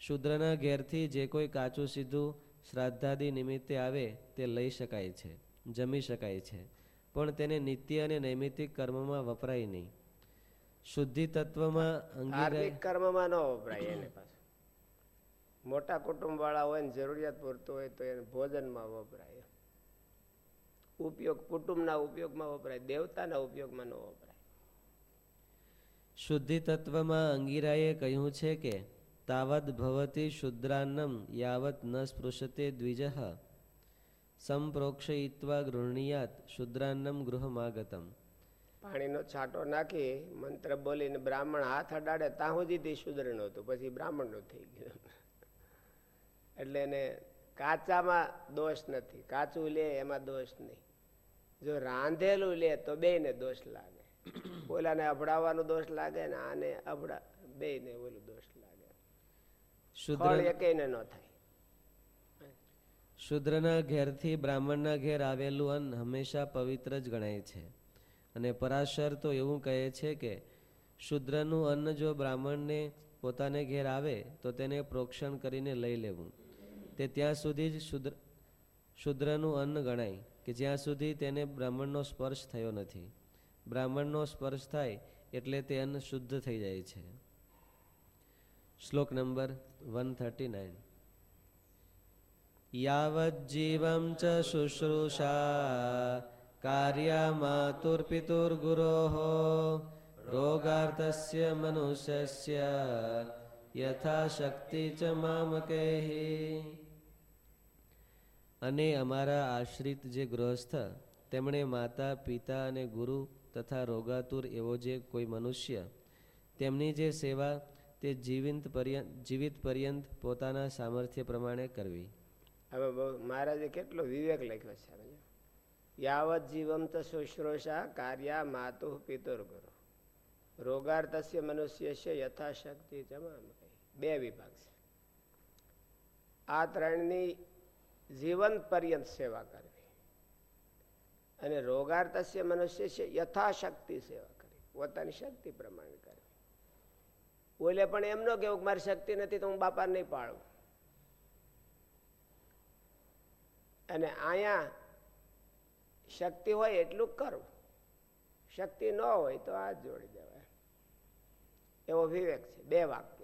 શુદ્રના ઘેરથી જે કોઈ કાચું સીધું શ્રાદ્ધાદિ નિમિત્તે આવે તે લઈ શકાય છે, જમી શકાય છે, પણ તેને નિત્ય અને નૈમિતિક કર્મમાં વપરાય નહીં. શુદ્ધિ તત્વમાં કર્મમાં ન વપરાય એને પાછું. મોટા કુટુંબ વાળા હોય ને જરૂરિયાત પૂરતું હોય તો એને ભોજનમાં વપરાય. ઉપયોગ કુટુંબના ઉપયોગમાં વપરાય દેવતાના ઉપયોગમાં ન વપરાય. શુદ્ધિ તત્વમાં અંગીરાએ કહ્યું છે કે તાવદ ભવતી શુદ્રાન્નમ યાવત ન સ્પૃશતે દ્વિજ. સંપ્રોક્ષયિત્વા ગૃહણીયાત શુદ્રાન્નમ ગૃહમાગતમ. પાણીનો છાંટો નાખી મંત્ર બોલીને બ્રાહ્મણ હાથ અડાડે ત્યાં સુધી તે શુદ્ર નહોતું. પછી બ્રાહ્મણનું થઈ ગયું. એટલે એને કાચામાં દોષ નથી. કાચું લે એમાં દોષ નહીં. જો રાંધેલું લે તો બેયને દોષ લાગે. ઓલાને અભડાવવાનો દોષ લાગે ને આને અભડા બેયને ઓલું દોષ લાગે. શુદ્ર ફળ એકેયને ન થાય. શુદ્રના ઘેરથી બ્રાહ્મણના ઘેર આવેલું અન્ન હંમેશા પવિત્ર જ ગણાય છે. અને પરાશર તો એવું કહે છે કે શુદ્રનું અન્ન જો બ્રાહ્મણને પોતાને ઘેર આવે તો તેને પ્રોક્ષણ કરીને લઈ લેવું. તે ત્યાં સુધી જ શુદ્ર શુદ્રનું અન્ન ગણાય. કે જ્યાં સુધી તેને બ્રાહ્મણનો સ્પર્શ થયો નથી. બ્રાહ્મણનો સ્પર્શ થાય એટલે તે અન્ન શુદ્ધ થઈ જાય છે. શ્લોક નંબર વન થર્ટી નાઇન. યાવજ્જીવમ ચ શુશ્રુષા કાર્યામાતુર્પિતુર્ગુરોઃ રોગાર્થસ્ય મનુષ્યસ્ય યથાશક્તિ ચ મામકેહી. અને અમારા આશ્રિત જે ગૃહસ્થ, તેમણે માતા, પિતા અને ગુરુ તથા રોગાતુર એવો જે કોઈ મનુષ્ય, તેમની જે સેવા તે જીવિત પર્યંત જીવિત પર્યંત પોતાના સામર્થ્ય પ્રમાણે કરવી. હવે મહારાજે કેટલો વિવેક લખ્યો છે. યાવત જીવંત શુશ્રોષા કાર્યા માતુ પિતુર ગુરુ. રોગાર્થસ્ય મનુષ્ય છે યથાશક્તિ જમા બે વિભાગ છે. આ ત્રણની જીવન પર્યંત સેવા કરવી. અને રોગાર્થસ્ય મનુષ્ય છે, યથાશક્તિ સેવા કરવી. પોતાની શક્તિ પ્રમાણે કરવી. ઓલે પણ એમ ન કેવું કે મારી શક્તિ નથી તો હું બાપા નહીં પાડું અને અહીંયા શક્તિ હોય એટલું કરવું શક્તિ ન હોય તો આ જોડી દેવાય. એવો વિવેક છે. બે વાક્ય.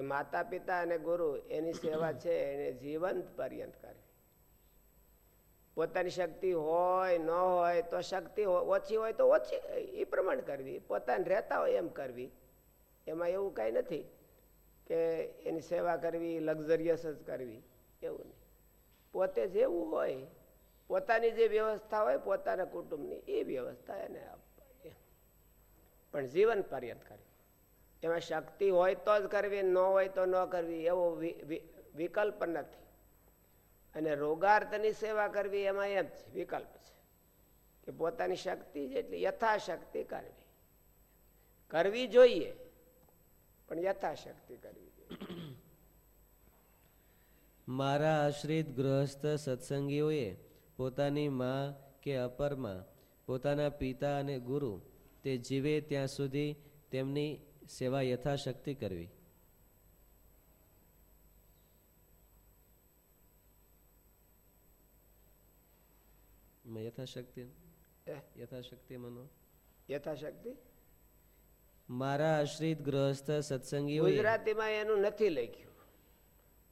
કે માતા પિતા અને ગુરુ એની સેવા છે, એને જીવંત પર્યંત કરવી પોતાની શક્તિ હોય, ન હોય, તો શક્તિ ઓછી હોય તો ઓછી એ પ્રમાણે કરવી. પોતાને રહેતા હોય એમ કરવી. એમાં એવું કાંઈ નથી કે એની સેવા કરવી, લક્ઝરિયસ જ કરવી. એવું નહીં. પોતે જેવું હોય, પોતાની જે વ્યવસ્થા હોય, પોતાના કુટુંબની એ વ્યવસ્થા એને આપવાની પણ જીવન પર્યંત કરવી. એમાં શક્તિ હોય તો જ કરવી, ન હોય તો ન કરવી, એવો વિકલ્પ નથી. અને રોગાર્થની સેવા કરવી એમાં એમ છે વિકલ્પ છે. કે પોતાની શક્તિ જેટલી યથાશક્તિ કરવી. કરવી જોઈએ, પણ યથાશક્તિ કરવી મારા આશ્રિત ગૃહસ્થ સત્સંગીઓએ પોતાની મા કે અપરમાં પોતાના પિતા અને ગુરુ, તે જીવે ત્યાં સુધી તેમની સેવા યથાશક્તિ કરવી. યથાશક્તિ યથાશક્તિ મનો. યથાશક્તિ? મારા આશ્રિત ગૃહસ્થ સત્સંગી ગુજરાતીમાં એનું નથી લખ્યું.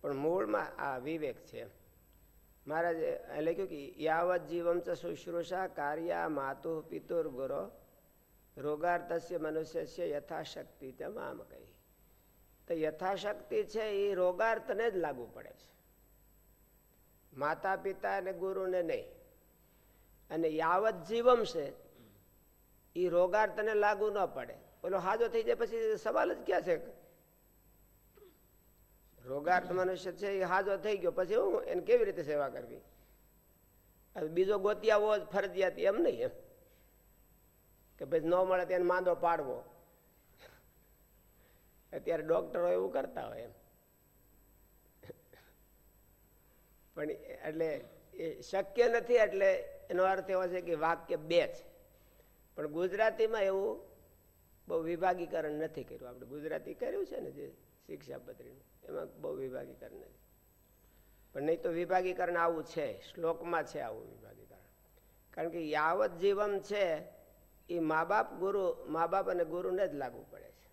પણ મૂળમાં આ વિવેક છે. મહારાજે લખ્યું કે યાવત જીવમ ચ શુશ્રુષા કાર્યા માતુ પિતુર ગુરો રોગાર્થસ્ય મનુષ્ય યથાશક્તિ તમામ કહી. તો યથાશક્તિ છે એ રોગાર્થને જ લાગુ પડે છે. માતા પિતા અને ગુરુને નહીં. અને યાવત જીવમ છે, એ રોગાર્થને લાગુ ન પડે. ઓલો હાજો થઈ જાય પછી સવાલ જ ક્યાં છે? રોગાર્થ મનુષ્ય છે, એ હાજો થઈ ગયો, પછી હું એને કેવી રીતે સેવા કરવી? બીજો ગોતિયાવો જ ફરજિયાત એમ નહીં એમ. કે ભાઈ ન મળે તેને માંદો પાડવો. અત્યારે ડોક્ટરો એવું કરતા હોય એમ. પણ એટલે એ શક્ય નથી એટલે એનો અર્થ એવો છે કે વાક્ય બે છે. પણ ગુજરાતીમાં એવું બહુ વિભાગીકરણ નથી કર્યું. આપણે ગુજરાતી કર્યું છે ને જે શિક્ષાપત્રીનું એમાં બહુ વિભાગીકરણ નથી. પણ નહીં તો વિભાગીકરણ આવું છે, શ્લોકમાં છે આવું વિભાગીકરણ. કારણ કે યાવત જીવમ છે એ મા બાપ ગુરુ, મા બાપ અને ગુરુને જ લાગુ પડે છે.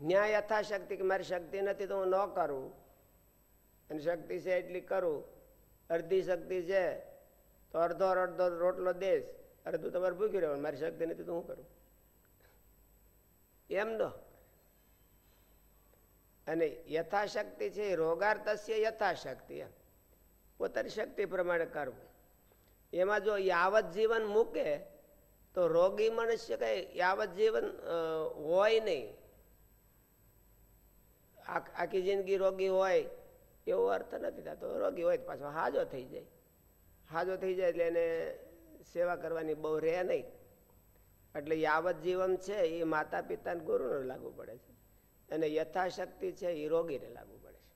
ન્યાય યથાશક્તિ કે મારી શક્તિ નથી તો હું ન કરું. અને શક્તિ છે એટલી કરું. અડધી શક્તિ છે તો અડધો અડધો રોટલો દેશ. અડધું તમારે ભૂખ્યું રહેવાનું, મારી શક્તિ નથી તો હું કરું? એમ ન. અને યથાશક્તિ છે રોગાર તસ્ય યથાશક્તિ એમ. પોતાની શક્તિ પ્રમાણે કરવું. એમાં જો યાવત જીવન મૂકે તો રોગી મનુષ્ય કઈ યાવત જીવન હોય નહીં. આખ- જિંદગી રોગી હોય, એવો અર્થ નથી થતો. રોગી હોય પાછો હાજો થઈ જાય. હાજો થઈ જાય એટલે એને સેવા કરવાની બહુ રહે નહીં. એટલે યાવત જીવન છે એ માતા પિતા ને ગુરુને લાગુ પડે છે. અને યથાશક્તિ છે એ રોગીને લાગુ પડે છે.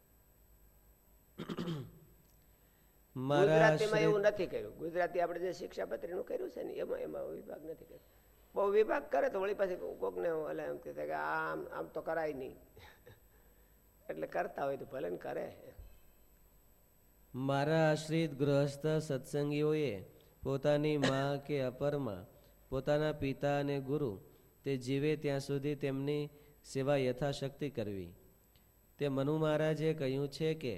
ગુજરાતીમાં એવું નથી કર્યું. ગુજરાતી આપણે જે શિક્ષાપત્રીનું કર્યું છે ને એમાં એમાં વિભાગ નથી કર્યો. બહુ વિભાગ કરે તો વળી પાછી કોકને એટલે એમ કે આમ આમ તો કરાય નહીં. એટલે કરતા હોય તો ભલે કરે. મારા આશ્રિત ગૃહસ્થ સત્સંગીઓએ પોતાની મા કે અપરમાં પોતાના પિતા અને ગુરુ તે જીવે ત્યાં સુધી તેમની સેવા યથાશક્તિ કરવી. તે મનુ મહારાજે કહ્યું છે કે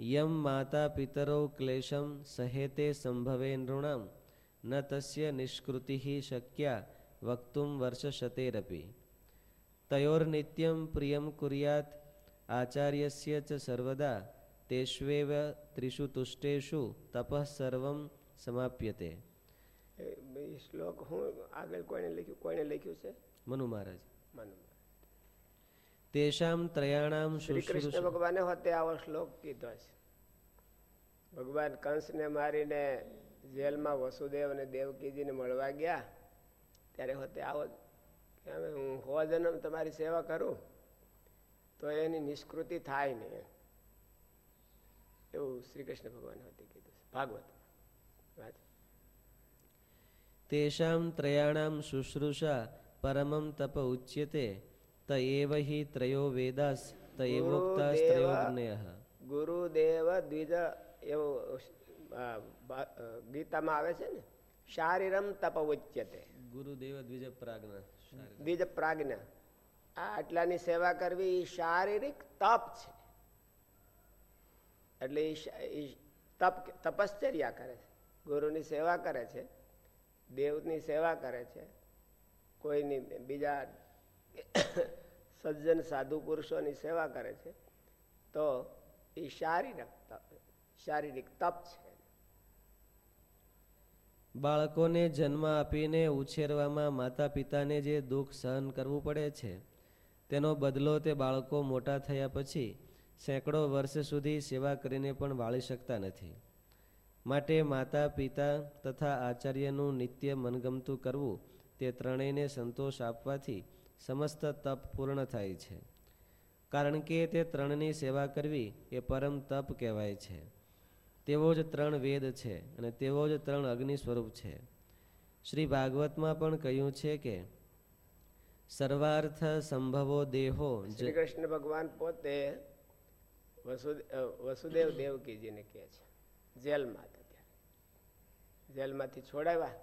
યમ માતા પિતરો ક્લેશમ સહેતે સંભવે નૃણામ ન તસ્ય નિષ્કૃતિ શક્યા વક્તુમ વર્ષશતેરપી. તયોર્નિત્યમ પ્રિયમ કુર્યાત આચાર્યસ્ય ચ સર્વદા તેષ્વેવ ત્રિષુ તુષ્ટેષુ તપઃ સર્વમ સમાપ્યતે. શ્લોક હું આગળ કોઈને લખ્યું? કોઈને લખ્યું છે? મનુ મહારાજ. માનો તેષામ ત્રયાણામ શ્રી કૃષ્ણ ભગવાને હોતે આવો શ્લોક કીધો છે. ભગવાન કંસને મારીને જેલમાં વસુદેવ અને દેવકીજીને મળવા ગયા. ત્યારે હોતે આવો કે હું હો જન્મ તમારી સેવા કરું. તો એની નિષ્કૃતિ થાય નહીં એવું શ્રી કૃષ્ણ ભગવાન હોતે કીધું છે. ભાગવત. તેષામ ત્રયાણામ શુશ્રુષા પરમમ તપ ઉચ્યતે ત હિ ત્રયો વેદાસ ત જ્ઞેયઃ ગુરુદેવ દ્વિજ એવું ગીતામાં આવે છે ને? શારીરમ તપ ઉચ્યતે ગુરુદેવ દ્વિજ પ્રાજ્ઞ દ્વિજ પ્રાજ્ઞ. આ આટલાની સેવા કરવી એ શારીરિક તપ છે. એટલે એ તપ તપશ્ચર્યા કરે છે. ગુરુની સેવા કરે છે દેવની સેવા કરે છે કોઈની બીજા સજ્જન સાધુ પુરુષોની સેવા કરે છે, તો એ શારીરિક શારીરિક તપ છે. બાળકોને જન્મ આપીને ઉછેરવામાં માતા પિતાને જે દુઃખ સહન કરવું પડે છે, તેનો બદલો તે બાળકો મોટા થયા પછી સેંકડો વર્ષ સુધી સેવા કરીને પણ વાળી શકતા નથી. માટે માતા પિતા તથા આચાર્યનું નિત્ય મનગમતું કરવું તે ત્રણેયને સંતોષ આપવાથી સમસ્ત તપ પૂર્ણ થાય છે. કારણ કે તે ત્રણની સેવા કરવી એ પરમ તપ કહેવાય છે. તેવો જ ત્રણ વેદ છે અને તેવો જ ત્રણ અગ્નિ સ્વરૂપ છે. શ્રી ભાગવતમાં પણ કહ્યું છે કે, સર્વાર્થ સંભવો દેહો શ્રી કૃષ્ણ ભગવાન પોતે વસુદેવ દેવકીજીને કહે છે. જેલમાં જેલમાંથી છોડાવ્યા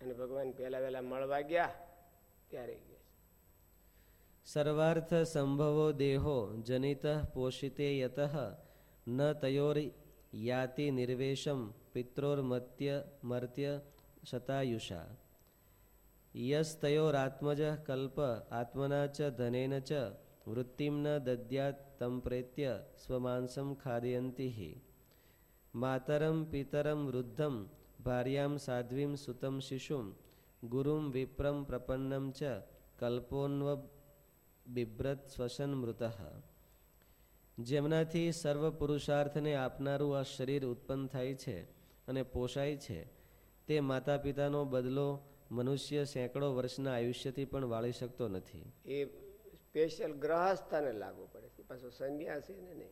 અને ભગવાન પહેલા વહેલા મળવા ગયા, ત્યારે સર્વાર્થ સંભવો દેહો જનિત પોષિતે યત ન તયોર યાતિ નિર્વેશમ પિત્રોર્મત્ય મર્ત્ય શતાયુષા યસ્તયોરાત્મજ કલ્પ આત્મના ચ ધનેન ચ વૃત્તિમ ન દદ્યાત તમ પ્રેત્ય સ્વમાંસમ ખાદયંતિ માતરમ પિતરમ વૃદ્ધમ ભાર્યામ સાધ્વીમ સુતમ શિશુમ ગુરુમ વિપ્રમ પ્રપન્નમ ચ કલ્પોન્વ બિભ્રત શ્વસન મૃત જેમનાથી સર્વ પુરુષાર્થને આપનારું આ શરીર ઉત્પન્ન થાય છે અને પોષાય છે તે માતા પિતાનો બદલો મનુષ્ય સેંકડો વર્ષના આયુષ્યથી પણ વાળી શકતો નથી. એ સ્પેશિયલ ગ્રહસ્થાને લાગુ પડે છે પાછો સંન્યાસી ને નહીં.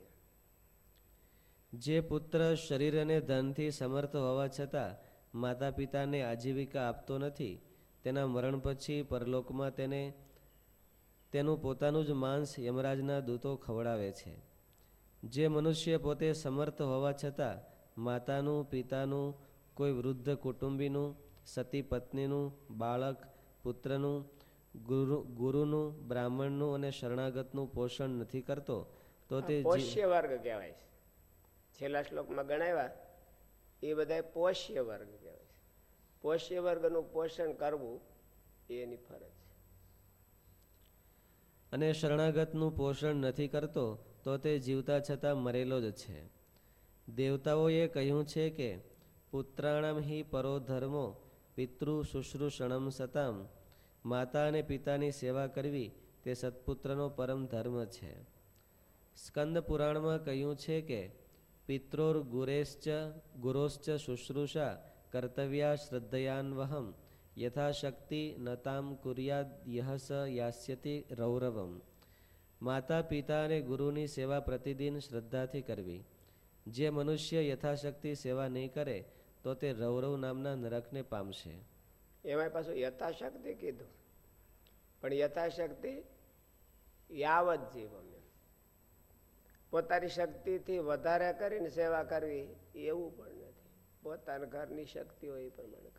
જે પુત્ર શરીર અને ધનથી સમર્થ હોવા છતાં માતા પિતાને આજીવિકા આપતો નથી તેના મરણ પછી પરલોકમાં તેને તેનું પોતાનું જ માંસ યમરાજના દૂતો ખવડાવે છે. જે મનુષ્ય પોતે સમર્થ હોવા છતાં માતાનું પિતાનું કોઈ વૃદ્ધ કુટુંબીનું સતી પત્નીનું બાળક પુત્રનું ગુરુ ગુરુનું બ્રાહ્મણનું અને શરણાગતનું પોષણ નથી કરતો તો તે પોષ્ય વર્ગ કહેવાય છે. છેલ્લા શ્લોકમાં ગણાવ્યા એ બધા પોષ્ય વર્ગ કહેવાય છે. પોષ્ય વર્ગનું પોષણ કરવું એની ફરજ અને શરણાગતનું પોષણ નથી કરતો, તો તે જીવતા છતાં મરેલો જ છે. દેવતાઓએ કહ્યું છે કે, પુત્રાણમ હિ પરો ધર્મો, પિતૃ શુશ્રુષણમ સતામ. માતા અને પિતાની સેવા કરવી તે સત્પુત્રનો પરમ ધર્મ છે. સ્કંદ પુરાણમાં કહ્યું છે કે પિત્રોર ગુરેશ્ચ શુશ્રુષા કર્તવ્યા શ્રદ્ધયાન્વહમ. યથાશક્તિ નતામ કુર્યાદ યહ સ યાસ્યતિ રૌરવમ માતા પિતા અને ગુરુની સેવા પ્રતિદિન શ્રદ્ધાથી કરવી જે મનુષ્ય યથાશક્તિ સેવા નહીં કરે તો તે રૌરવ નામના નરકને પામશે એમાં પાછું યથાશક્તિ કીધું પણ યથાશક્તિ યાવત જીવમ પોતાની શક્તિથી વધારે કરીને સેવા કરવી એવું પણ નથી પોતાના ઘરની શક્તિ હોય એ પ્રમાણે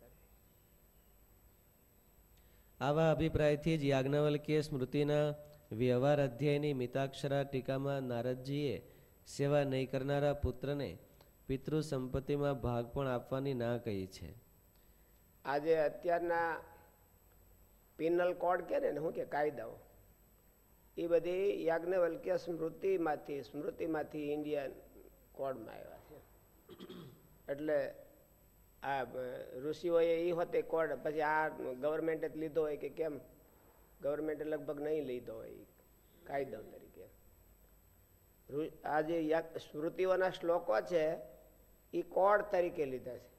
આવા અભિપ્રાયથી જ યાજ્ઞવલ્કીય સ્મૃતિના વ્યવહાર અધ્યાયની મિતાક્ષરા ટીકામાં નારદજીએ સેવા નહીં કરનારા પુત્રને પિતૃ સંપત્તિમાં ભાગ પણ આપવાની ના કહી છે. આજે અત્યારના પિનલ કોડ કે ને, શું કે, કાયદાઓ? એ બધી યાજ્ઞવલ્ક્ય સ્મૃતિમાંથી સ્મૃતિમાંથી ઇન્ડિયન કોડમાં આવ્યા છે. એટલે આ ઋષિઓએ એ હોતે કોડ, પછી આ ગવર્મેન્ટે જ લીધો હોય કે કેમ? ગવર્મેન્ટે લગભગ નહીં લીધો હોય કાયદો તરીકે. આ જે સ્મૃતિઓના શ્લોકો છે એ કોડ તરીકે લીધા છે.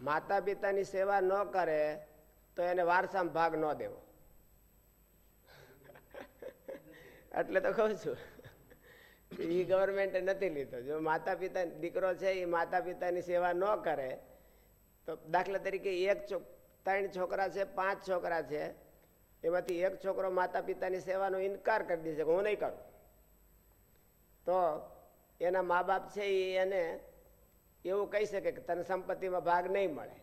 માતા પિતાની સેવા ન કરે, તો એને વારસામાં ભાગ ન દેવો. એટલે તો કહું છું. એ ગવર્મેન્ટે નથી લીધો. જો માતા પિતા દીકરો છે એ માતા પિતાની સેવા ન કરે તો દાખલા તરીકે એક ત્રણ છોકરા છે પાંચ છોકરા છે એમાંથી એક છોકરો માતા પિતાની સેવાનો ઇનકાર કરી દે છે કે હું નહીં કરું. તો એના મા બાપ છે એ એને એવું કહી શકે કે તને સંપત્તિમાં ભાગ નહીં મળે.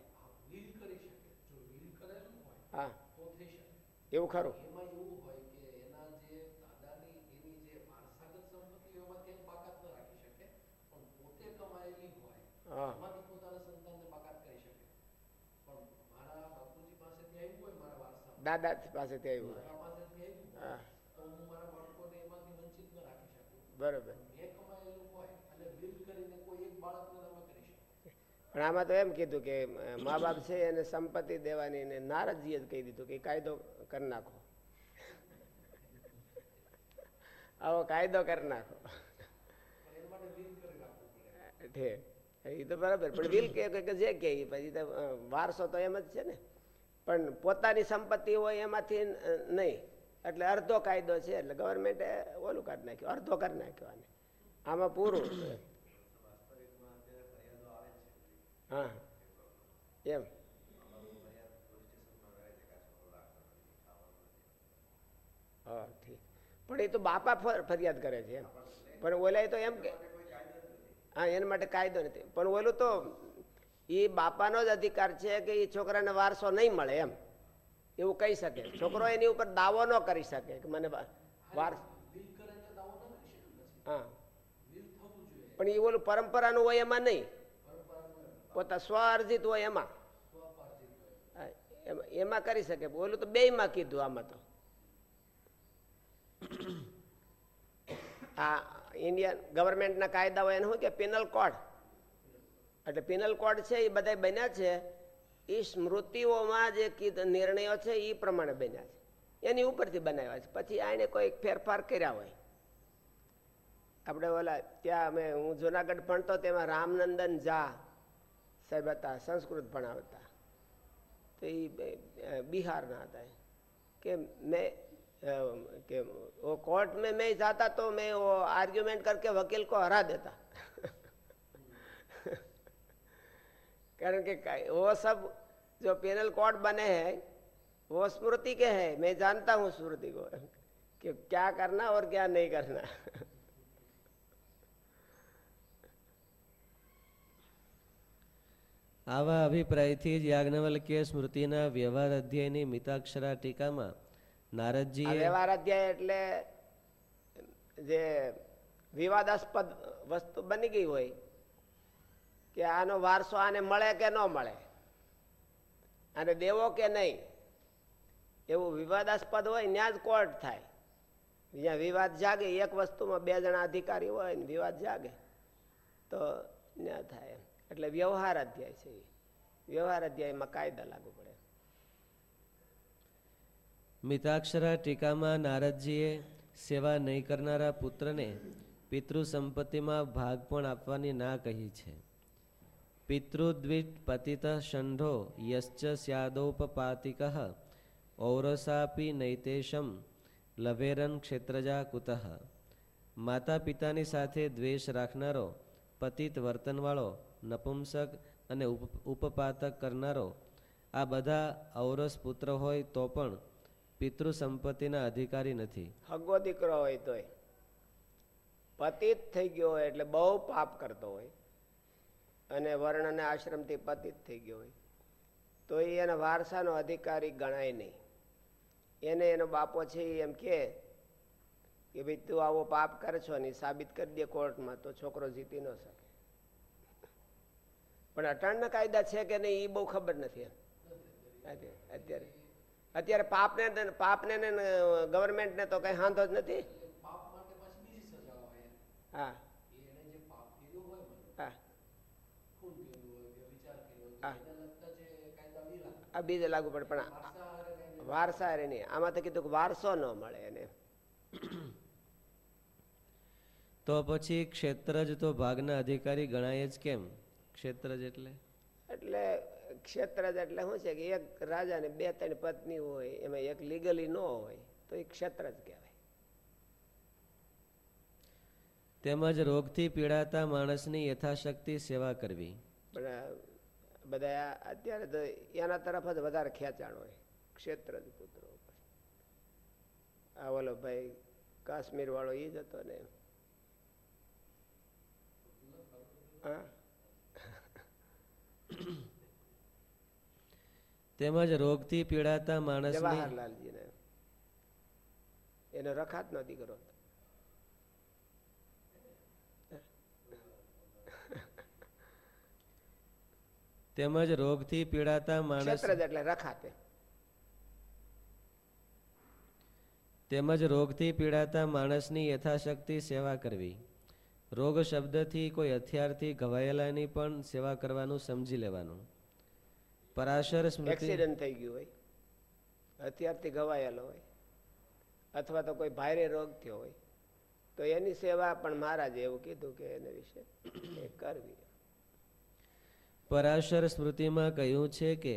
હા એવું ખરું. હા. દાદા પાસેથી આવ્યું હા. બરોબર. પણ આમાં તો એમ કીધું કે મા બાપ છે એને સંપત્તિ દેવાની ને નારદજીએ જ કહી દીધું કે કાયદો કરી નાખો. આવો કાયદો કરી નાખો. ઠીક. એ તો બરાબર, પણ વિલ કે જે કે પછી તો વારસો તો એમ જ છે ને. પણ પોતાની સંપત્તિ હોય એમાંથી નહીં. એટલે અડધો કાયદો છે, એટલે ગવર્મેન્ટે ઓલું કાઢી નાખ્યું, અડધો કરી નાખ્યો આને. આમાં પૂરું હા. એમ. હા, ઠીક. પણ એ તો બાપા ફર- ફરિયાદ કરે છે એમ. પણ ઓલા તો એમ કે હા, એના માટે કાયદો નથી. પણ ઓલું તો એ બાપાનો જ અધિકાર છે કે એ છોકરાને વારસો નહીં મળે એમ. એવું કહી શકે. છોકરો એની ઉપર દાવો ન કરી શકે કે મને વારસ હા. પણ એ ઓલું પરંપરાનું હોય એમાં નહીં. પોતા સ્વ અર્જિત હોય એમાં, એમાં- કરી શકે. ઓલું તો બેયમાં કીધું આમાં તો. આ ઇન્ડિયન ગવર્મેન્ટના કાયદાઓ એને શું કે પિનલ કોડ એટલે પિનલ કોડ છે, એ બધા બન્યા છે. એ સ્મૃતિઓમાં જે નિર્ણયો છે એ પ્રમાણે બન્યા છે. એની ઉપરથી બનાવ્યા છે. પછી આને કોઈ ફેરફાર કર્યા હોય. આપણે ઓલા ત્યાં અમે, હું જુનાગઢ ભણતો, તેમાં રામનંદન ઝા સાહેબ હતા, સંસ્કૃત ભણાવતા. તો એ બિહારના હતા. કે મેં कि वो कोर्ट में मैं जाता तो मैं वो आर्ग्यूमेंट करके वकील को हरा देता कारण कि वो सब जो पेनल कोर्ट बने हैं वो स्मृति के हैं मैं जानता हूँ स्मृति को कि क्या करना और क्या नहीं करना આવા અભિપ્રાયથી જ યાજ્ઞવલ્ક્ય સ્મૃતિના વ્યવહાર અધ્યાયની મિતાક્ષરા ટીકામાં નારદજીએ વ્યવહાર એટલે જે વિવાદાસ્પદ વસ્તુ બની ગઈ હોય કે આનો વારસો આને મળે કે ન મળે. અને દેવો કે નહીં, એવું વિવાદાસ્પદ હોય ત્યાં જ કોર્ટ થાય. જ્યાં વિવાદ જાગે, એક વસ્તુમાં બે જણા અધિકારી હોય ને વિવાદ જાગે, તો ત્યાં થાય એટલે વ્યવહાર અધ્યાય છે વ્યવહાર અધ્યાયમાં કાયદા લાગુ પડે. મિતાક્ષરા ટીકામાં નારદજીએ સેવા નહીં કરનારા પુત્રને પિતૃ સંપત્તિમાં ભાગ પણ આપવાની ના કહી છે. પિતૃદ્વિટ પતિત ષંઢો યશ્ચ સ્યાદોપપાતિક ઔરસાપી નૈતેશમ લભેરન ક્ષેત્રજા કુતઃ. માતા પિતાની સાથે દ્વેષ રાખનારો, પતિત વર્તનવાળો, નપુંસક અને ઉપપાતક કરનારો આ બધા ઔરસ પુત્ર હોય તો પણ પિતૃ સંપત્તિના અધિકારી નથી. હગો દીકરો હોય તોય. પતિત થઈ ગયો હોય એટલે બહુ પાપ કરતો હોય. અને વર્ણના આશ્રમથી પતિત થઈ ગયો હોય. તો એ એના વારસાનો અધિકારી ગણાય નહીં. એને એનો બાપો છે એમ કે ભાઈ તું આવો પાપ કરે છો ને સાબિત કરી દે કોર્ટમાં તો છોકરો જીતી ન શકે. પણ અટાણના કાયદા છે કે નહીં એ બહુ ખબર નથી અત્યારે. અત્યારે પાપને પાપને ગવર્મેન્ટને તો કઈ હાંધો જ નથી? હા. આ બીજે લાગુ પડે પણ વારસા રે નહીં. આમાં તો કીધું કે વારસો ન મળે એને. તો પછી ક્ષેત્રજ તો ભાગના અધિકારી ગણાય જ કેમ? ક્ષેત્રજ એટલે? એટલે ક્ષેત્રજ એટલે શું છે કે એક રાજાને બે ત્રણ પત્ની હોય એમાં એક લીગલી ન હોય તો એ ક્ષેત્રજ કહેવાય. તેમજ રોગથી પીડાતા માણસની યથાશક્તિ સેવા કરવી. પણ બધા અત્યારે તો એના તરફ જ વધારે ખેંચાણ હોય ક્ષેત્રજ પુત્રો આ ઓલો ભાઈ કાશ્મીર વાળો એ જ હતો ને તેમજ રોગથી પીડાતા માણસ જવાહરલાલજી ને એનો રખાત નો દીકરો. તેમજ રોગથી પીડાતા માણસ એટલે રખાતે. તેમજ રોગથી પીડાતા માણસની યથાશક્તિ સેવા કરવી. રોગ શબ્દથી કોઈ હથિયારથી ઘવાયેલાની પણ સેવા કરવાનું સમજી લેવાનું. પરાશર સ્મૃતિ એક્સિડન્ટ થઈ ગયું હોય. હથિયારથી ઘવાયેલો હોય. અથવા તો કોઈ ભારે રોગ થયો હોય. તો એની સેવા પણ મહારાજે એવું કીધું કે એને વિશે કરવી. પરાશર સ્મૃતિમાં કહ્યું છે કે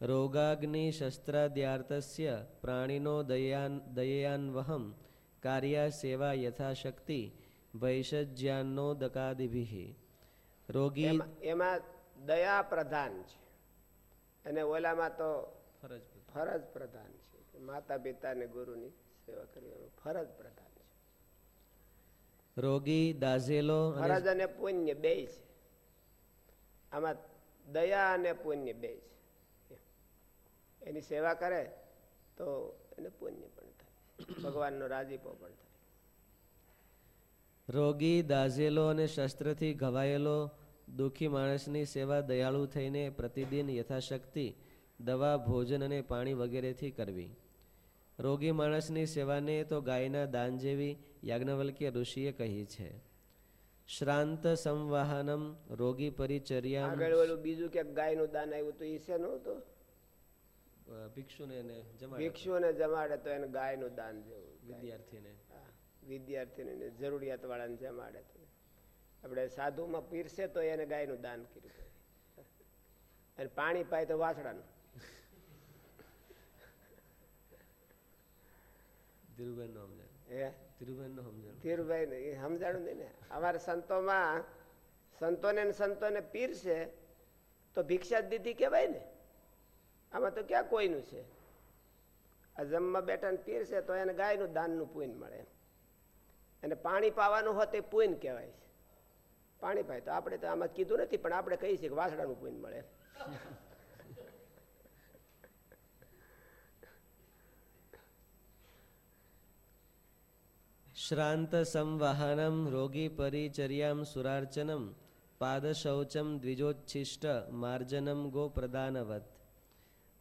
રોગાગ્નિ શસ્ત્રાદ્યાર્તસ્ય પ્રાણીનો દયાન દયાન્વહમ કાર્યા સેવા યથાશક્તિ વૈષજ્યાનો દકાદિભિ રોગી એમાં દયા પ્રધાન છે. અને ઓલામાં તો ફરજ ફરજ પ્રધાન છે માતા પિતા ને ગુરુની સેવા કરવી ફરજ પ્રધાન છે. રોગી દાઝેલો ફરજ અને પુણ્ય બે છે. આમાં દયા અને પુણ્ય બે છે. એની સેવા કરે તો એને પુણ્ય પણ થાય. ભગવાનનો રાજીપો પણ થાય. રોગી દાઝેલો અને શસ્ત્રથી ઘવાયેલો દુઃખી માણસની સેવા દયાળુ થઈને પ્રતિદિન યથાશક્તિ દવા ભોજન અને પાણી વગેરેથી કરવી. રોગી માણસની સેવાને તો ગાયના દાન જેવી યાજ્ઞવલ્કીય ઋષિએ કહી છે. શ્રાંત સંવાહનમ રોગી પરિચર્યા. આગળ ઓલું બીજું કે ગાયનું દાન આવ્યું તો એ શેનું હતું ભિક્ષુને ભિક્ષુને જમાડે તો એને ગાયનું દાન જેવું વિદ્યાર્થીને. વિદ્યાર્થીને જરૂરિયાત વાળાને જમાડે તો. આપણે સાધુમાં પીરસે તો એને ગાયનું દાન કર્યું. અને પાણી પાય તો વાછડાનું ધીરુબેન નો સમજણ ધીરુભાઈ ને સમજાણું નહીં ને. અમારે સંતોમાં સંતોને સંતોને પીરશે તો ભિક્ષા દીધી કહેવાય ને. આમાં તો ક્યાં કોઈનું છે? આ જમવા બેઠા ને પીરશે તો એને ગાયનું દાનનું પૂન મળે અને પાણી પાવાનું હોત એ પૂન કહેવાય છે. પાણી તો આપણે તો આમાં કીધું નથી, પણ આપણે કહીએ છીએ કે વાસડાનું પૂન મળે. શ્રાંત સંવાહનમ રોગી પરિચર્યામ સુરાર્ચનમ, પાદશૌચમ, દ્વિજોચ્છિષ્ટ, માર્જનમ ગો પ્રદાનવત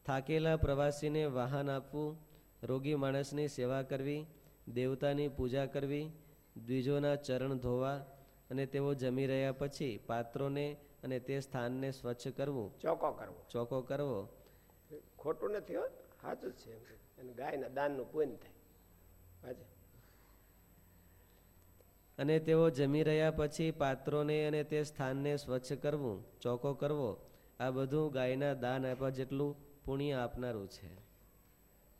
થાકેલા પ્રવાસીને વાહન આપવું, રોગી માણસની સેવા કરવી, દેવતાની પૂજા કરવી, દ્વિજોના ચરણ ધોવા અને તેઓ જમી રહ્યા પછી પાત્રોને અને તે સ્થાનને સ્વચ્છ કરવું. ચોખ્ખો કરવો. ચોખ્ખો કરવો. ખોટું નથી હો સાચું જ છે અને ગાયના દાનનું પૂન થાય. અને તેઓ જમી રહ્યા પછી પાત્રોને અને તે સ્થાનને સ્વચ્છ કરવું ચોખ્ખો કરવો. આ બધું ગાયના દાન આપવા જેટલું પુણ્ય આપનારું છે.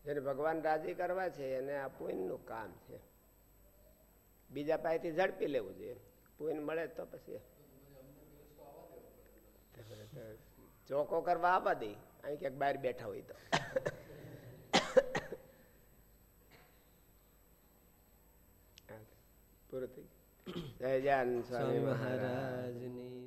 જેને ભગવાન રાજી કરવા છે એને આ પુણ્યનું કામ છે. બીજા પાસેથી ઝડપી લેવું જોઈએ. પુણ્ય મળે તો પછી. ચોકો કરવા આવવા દે. અહીં ક્યાંક બહાર બેઠા હોય તો. પૂરું થઈ. જય જાન સ્વામી મહારાજની